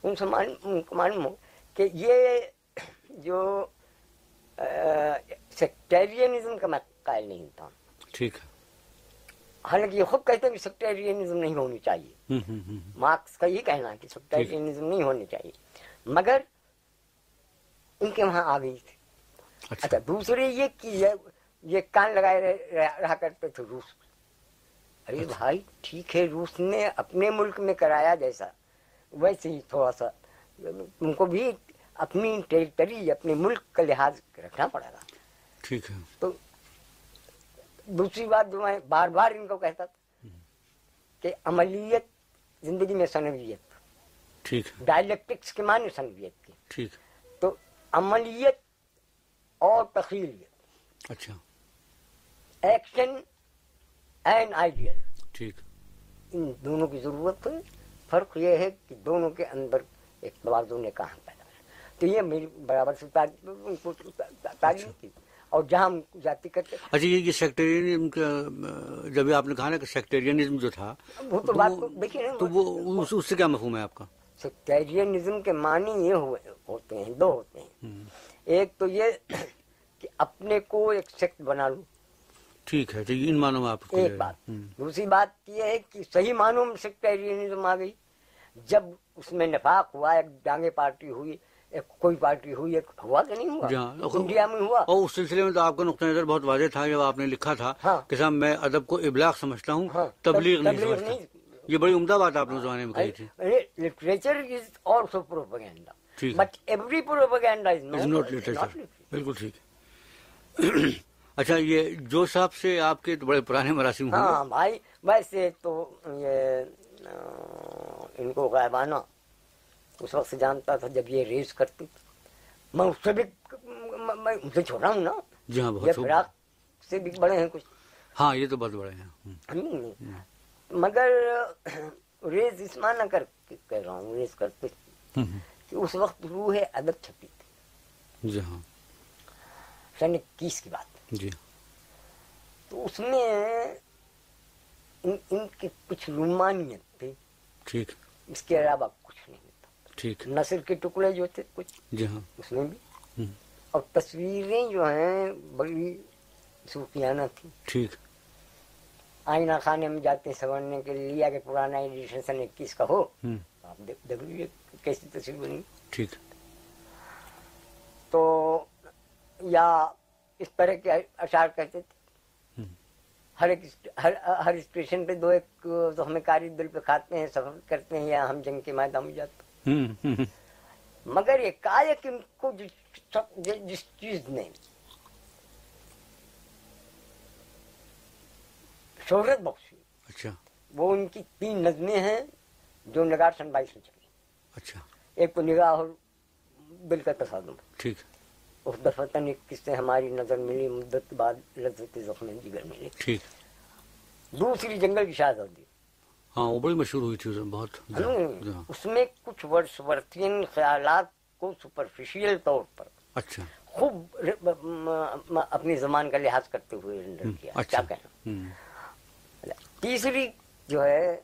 Speaker 2: تو ان سے معلوم ان کو معلوم ہو کہ یہ جو سیکٹیرینزم کا میں قائل نہیں تھا
Speaker 1: ٹھیک ہے
Speaker 2: حالانکہ یہ خود کہتے ہیں کہ سیکٹیرینزم نہیں ہونی چاہیے مارکس کا یہ کہنا ہے کہ سیکٹیرینزم نہیں ہونی چاہیے مگر ان کے وہاں آ گئی تھی
Speaker 1: اچھا
Speaker 2: دوسرے یہ کہ یہ کان لگائے رہ- رہ- رہا کرتے تھے روس ارے بھائی ٹھیک ہے روس نے اپنے ملک میں کرایا جیسا ویسے ہی تھوڑا سا ان کو بھی اپنی ٹیریٹری اپنے ملک کا لحاظ رکھنا پڑے گا۔
Speaker 1: ٹھیک ہے۔
Speaker 2: تو دوسری بات جو میں بار بار ان کو کہتا تھا کہ عملیت زندگی میں سنویت
Speaker 1: ٹھیک
Speaker 2: ڈائلیکٹکس کے معنی سنویت کی
Speaker 1: ٹھیک
Speaker 2: تو عملیت اور تخیلیت
Speaker 1: اچھا۔
Speaker 2: ایکشن اینڈ آئیڈیل
Speaker 1: ٹھیک۔
Speaker 2: ان دونوں کی ضرورت ہے فرق یہ ہے کہ دونوں کے اندر ایک توازن نے تو یہ میری برابر سے تعلیم اچھا۔ کی۔ اور جہاں جاتی کرتے
Speaker 1: اچھا یہ سیکٹیرینزم کا جب آپ نے کہا نا کہ سیکٹیرینزم جو تھا
Speaker 2: وہ تو بات دیکھیے تو وہ
Speaker 1: اس سے کیا مفہوم ہے آپ کا؟
Speaker 2: سیکٹیرینزم کے معنی یہ ہوئے ہوتے ہیں دو ہوتے
Speaker 1: ہیں۔
Speaker 2: ایک تو یہ کہ اپنے کو ایک سیکٹ بنا لوں
Speaker 1: ٹھیک ہے ان معنوں میں آپ ایک بات۔
Speaker 2: دوسری بات یہ ہے کہ صحیح معنوں میں سیکٹیرینزم آ گئی۔ جب اس میں نفاق ہوا ایک ڈانگے پارٹی ہوئی کوئی پارٹی ہوئی ہے ہوا کہ نہیں ہوا؟ جی
Speaker 1: ہاں، انڈیا
Speaker 2: میں ہوا۔
Speaker 1: اور اس سلسلے میں تو آپ کا نقطۂ نظر بہت واضح تھا جب آپ نے لکھا تھا
Speaker 2: ہاں۔
Speaker 1: کہ صاحب میں ادب کو ابلاغ سمجھتا ہوں
Speaker 2: ہاں۔ تبلیغ نہیں سمجھتا۔
Speaker 1: یہ بڑی عمدہ بات آپ نے زمانے میں کہی تھی۔
Speaker 2: Literature is also propaganda but every propaganda is not literature
Speaker 1: بالکل ٹھیک۔ اچھا یہ جو صاحب سے آپ کے بڑے پرانے مراسم ہاں
Speaker 2: بھائی ویسے تو یہ ان کو غائبانہ اس وقت سے جانتا تھا جب یہ ریس کرتی میں اس سے بھی میں ان سے چھوٹا ہوں نا۔
Speaker 1: جی ہاں فراق
Speaker 2: سے بھی بڑے ہیں کچھ۔
Speaker 1: ہاں یہ تو بہت بڑے ہیں۔
Speaker 2: مگر ریس اس ماں کر کہہ رہا ہوں ریس کرتے کہ اس وقت روح ادب چھپی تھی۔
Speaker 1: جی ہاں۔
Speaker 2: سن اکیس کی بات۔
Speaker 1: جی۔
Speaker 2: تو اس میں ان, ان کی کچھ رومانیت تھی۔
Speaker 1: ٹھیک۔
Speaker 2: اس کے علاوہ کچھ نہیں۔
Speaker 1: ٹھیک
Speaker 2: کے ٹکڑے جو تھے کچھ
Speaker 1: جی ہاں۔
Speaker 2: اس میں بھی۔ اور تصویریں جو ہیں بڑی صوفیانہ تھی
Speaker 1: ٹھیک۔
Speaker 2: آئینہ خانے میں جاتے سمجھنے کے لیے لیا پرانا ایڈیشن سن اکیس کا ہو۔ آپ دیکھ لیجیے کیسی تصویر بنی۔
Speaker 1: ٹھیک۔
Speaker 2: تو یا اس طرح کے اشعار کہتے تھے۔ ہر ایک ہر ہر اسٹیشن پہ دو ایک تو ہمیں کاری دل پہ کھاتے ہیں سفر کرتے ہیں یا ہم جنگ کے میدان میں جاتے ہیں۔ مگر یہ کائک کو جس چیز نے شہرت بخشی۔
Speaker 1: اچھا۔
Speaker 2: وہ ان کی تین نظمیں ہیں جو نگار سن بائی سے چلی۔
Speaker 1: اچھا۔
Speaker 2: ایک کو نگاہ اور بل کا تصادم۔
Speaker 1: ٹھیک۔
Speaker 2: اس دفتن ایک کس سے ہماری نظر ملی مدت بعد لذت زخم جگر ملی۔
Speaker 1: ٹھیک۔
Speaker 2: دوسری جنگل کی شاہزادی
Speaker 1: ہاں وہ بڑی مشہور ہوئی تھی اس بہت۔ جی،
Speaker 2: جی۔ اس میں کچھ ورس ورتین خیالات کو سپرفیشیل طور پر
Speaker 1: اچھا۔
Speaker 2: خوب اپنی زمان کا لحاظ کرتے ہوئے رنڈر کیا۔ اچھا۔ کہنا؟ تیسری جو ہے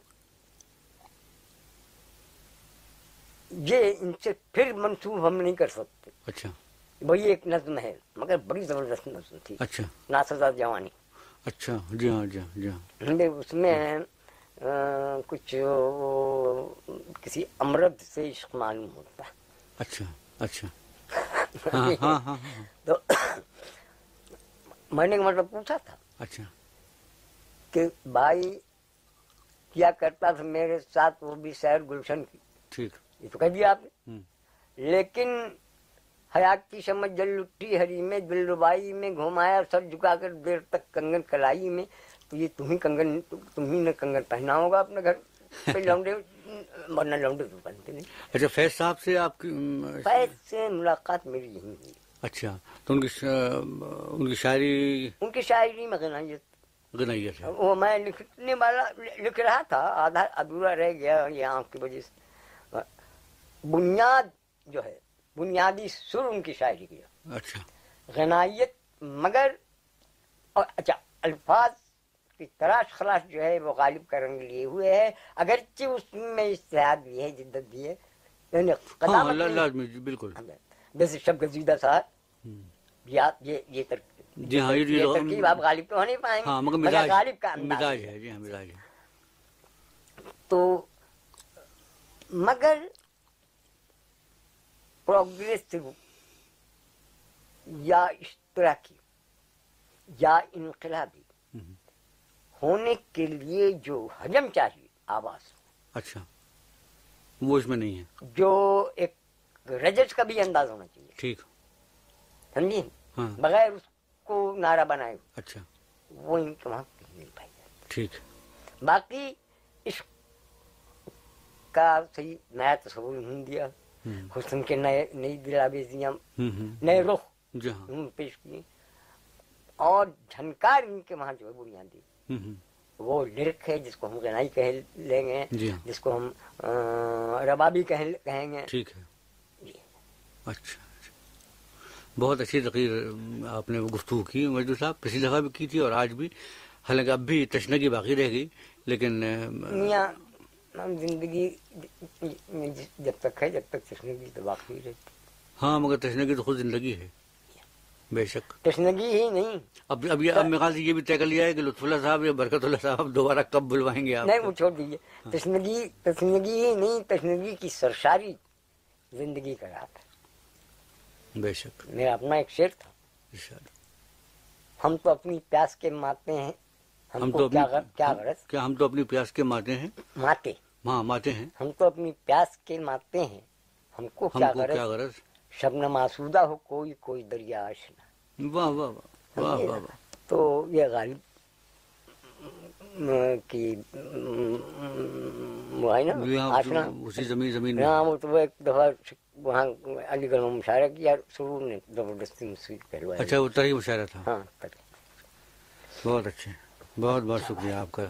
Speaker 2: یہ ان سے پھر منسوب ہم نہیں کر سکتے۔
Speaker 1: اچھا۔
Speaker 2: وہی ایک نظم ہے مگر بڑی زبردست نظم تھی۔
Speaker 1: اچھا۔
Speaker 2: ناسزا جوانی۔
Speaker 1: اچھا۔ جی ہاں جی ہاں جی ہاں۔
Speaker 2: اس میں کچھ کسی امرد سے عشق معلوم ہوتا ہے۔
Speaker 1: اچھا اچھا۔
Speaker 2: ہاں، ہاں،
Speaker 1: ہاں،
Speaker 2: تو میں نے مطلب پوچھا تھا
Speaker 1: اچھا۔
Speaker 2: کہ بھائی کیا کرتا تھا میرے ساتھ وہ بھی سیر گلشن کی؟
Speaker 1: ٹھیک۔
Speaker 2: یہ تو کہہ دیا آپ نے۔ لیکن حیات کی سمجھ جلٹی ہری میں دل ربائی میں گھمایا سر جھکا کر دیر تک کنگن کلائی میں۔ تو یہ تم کنگن تمہیں نے کنگن پہنا ہوگا اپنے گھر۔ پہ لونڈے ورنہ لونڈے تو بنتے نہیں۔
Speaker 1: اچھا فیض صاحب سے آپ کی فیض
Speaker 2: سے ملاقات میری یہیں ہوئی۔
Speaker 1: اچھا تو ان کی ان کی شاعری
Speaker 2: ان کی شاعری میں غنائیت
Speaker 1: غنائیت
Speaker 2: وہ میں لکھنے والا لکھ رہا تھا آدھا ادھورا رہ گیا یہ آنکھ کی وجہ سے۔ بنیاد جو ہے بنیادی سر ان کی شاعری کی
Speaker 1: اچھا۔
Speaker 2: غنائیت مگر اور اچھا الفاظ کی تلاش خلاش جو ہے وہ غالب کرنے لیے ہوئے ہے اگرچہ اس میں اشتہاد بھی ہے جدت بھی ہے۔ یعنی
Speaker 1: بالکل۔
Speaker 2: ہاں، جیسے شب گزیدہ صاحب یہ یہ ترکیب آپ غالب تو ہو نہیں پائیں گے۔ غالب کا تو مگر پروگریسو یا اشتراکی یا انقلابی ہونے کے لیے جو حجم چاہیے آواز۔
Speaker 1: اچھا۔ وہ اس میں نہیں ہے۔
Speaker 2: جو ایک رجز کا بھی انداز ہونا چاہیے۔
Speaker 1: ٹھیک۔
Speaker 2: سمجھیے
Speaker 1: ہاں۔
Speaker 2: بغیر اس کو نارا بنائے۔
Speaker 1: اچھا۔
Speaker 2: وہ ان کے وہاں نہیں پائی جاتی
Speaker 1: ٹھیک۔
Speaker 2: باقی اس کا صحیح نیا تصور نہیں دیا۔ حسن کے نئے نئی دلاویز نئے رخ
Speaker 1: جی
Speaker 2: ہاں۔ پیش کیے۔ اور جھنکار ان کے وہاں جو ہے بنیادی۔ وہ لرک ہے جس کو ہم غنائی کہہ لیں گے جی ہاں۔ جس کو ہم ربابی کہیں گے۔
Speaker 1: ٹھیک ہے۔
Speaker 2: جی۔
Speaker 1: اچھا،, اچھا بہت اچھی تقریر آپ نے گفتگو کی مجدو صاحب۔ پچھلی دفعہ بھی کی تھی اور آج بھی۔ حالانکہ اب بھی تشنگی باقی رہ گئی لیکن
Speaker 2: زندگی جب تک ہے جب تک تشنگی تو باقی رہتی۔
Speaker 1: ہاں مگر تشنگی تو خود زندگی ہے۔ بے شک۔
Speaker 2: تشنگی ہی نہیں۔
Speaker 1: اب اب یہ اب میرے خیال سے یہ بھی طے کر لیا ہے کہ لطف اللہ صاحب یا برکت اللہ صاحب دوبارہ کب بلوائیں گے آپ۔ نہیں وہ
Speaker 2: چھوڑ دیجیے تشنگی تشنگی ہی نہیں تشنگی کی سرشاری زندگی کا رات
Speaker 1: بے شک۔
Speaker 2: میرا اپنا ایک شعر تھا۔ ہم تو اپنی پیاس کے ماتے ہیں۔ ہم تو کیا غرض؟
Speaker 1: کیا ہم تو اپنی پیاس کے ماتے ہیں؟
Speaker 2: ماتے
Speaker 1: ہاں ماتے ہیں۔
Speaker 2: ہم تو اپنی پیاس کے ماتے ہیں۔ ہم کو کیا غرض؟ شبنم آسودہ ہو کوئی کوئی دریا آشنا۔
Speaker 1: واہ واہ واہ واہ
Speaker 2: تو یہ غالب کی وہ ہے نا ہاں آشنا
Speaker 1: اسی زمین زمین میں۔
Speaker 2: ہاں وہ تو ایک دفعہ وہاں علی گڑھ میں مشاعرہ کیا سرور نے زبردستی مجھ اچھا
Speaker 1: وہ طرح مشاعرہ تھا۔
Speaker 2: ہاں
Speaker 1: بہت اچھے بہت بہت شکریہ آپ کا۔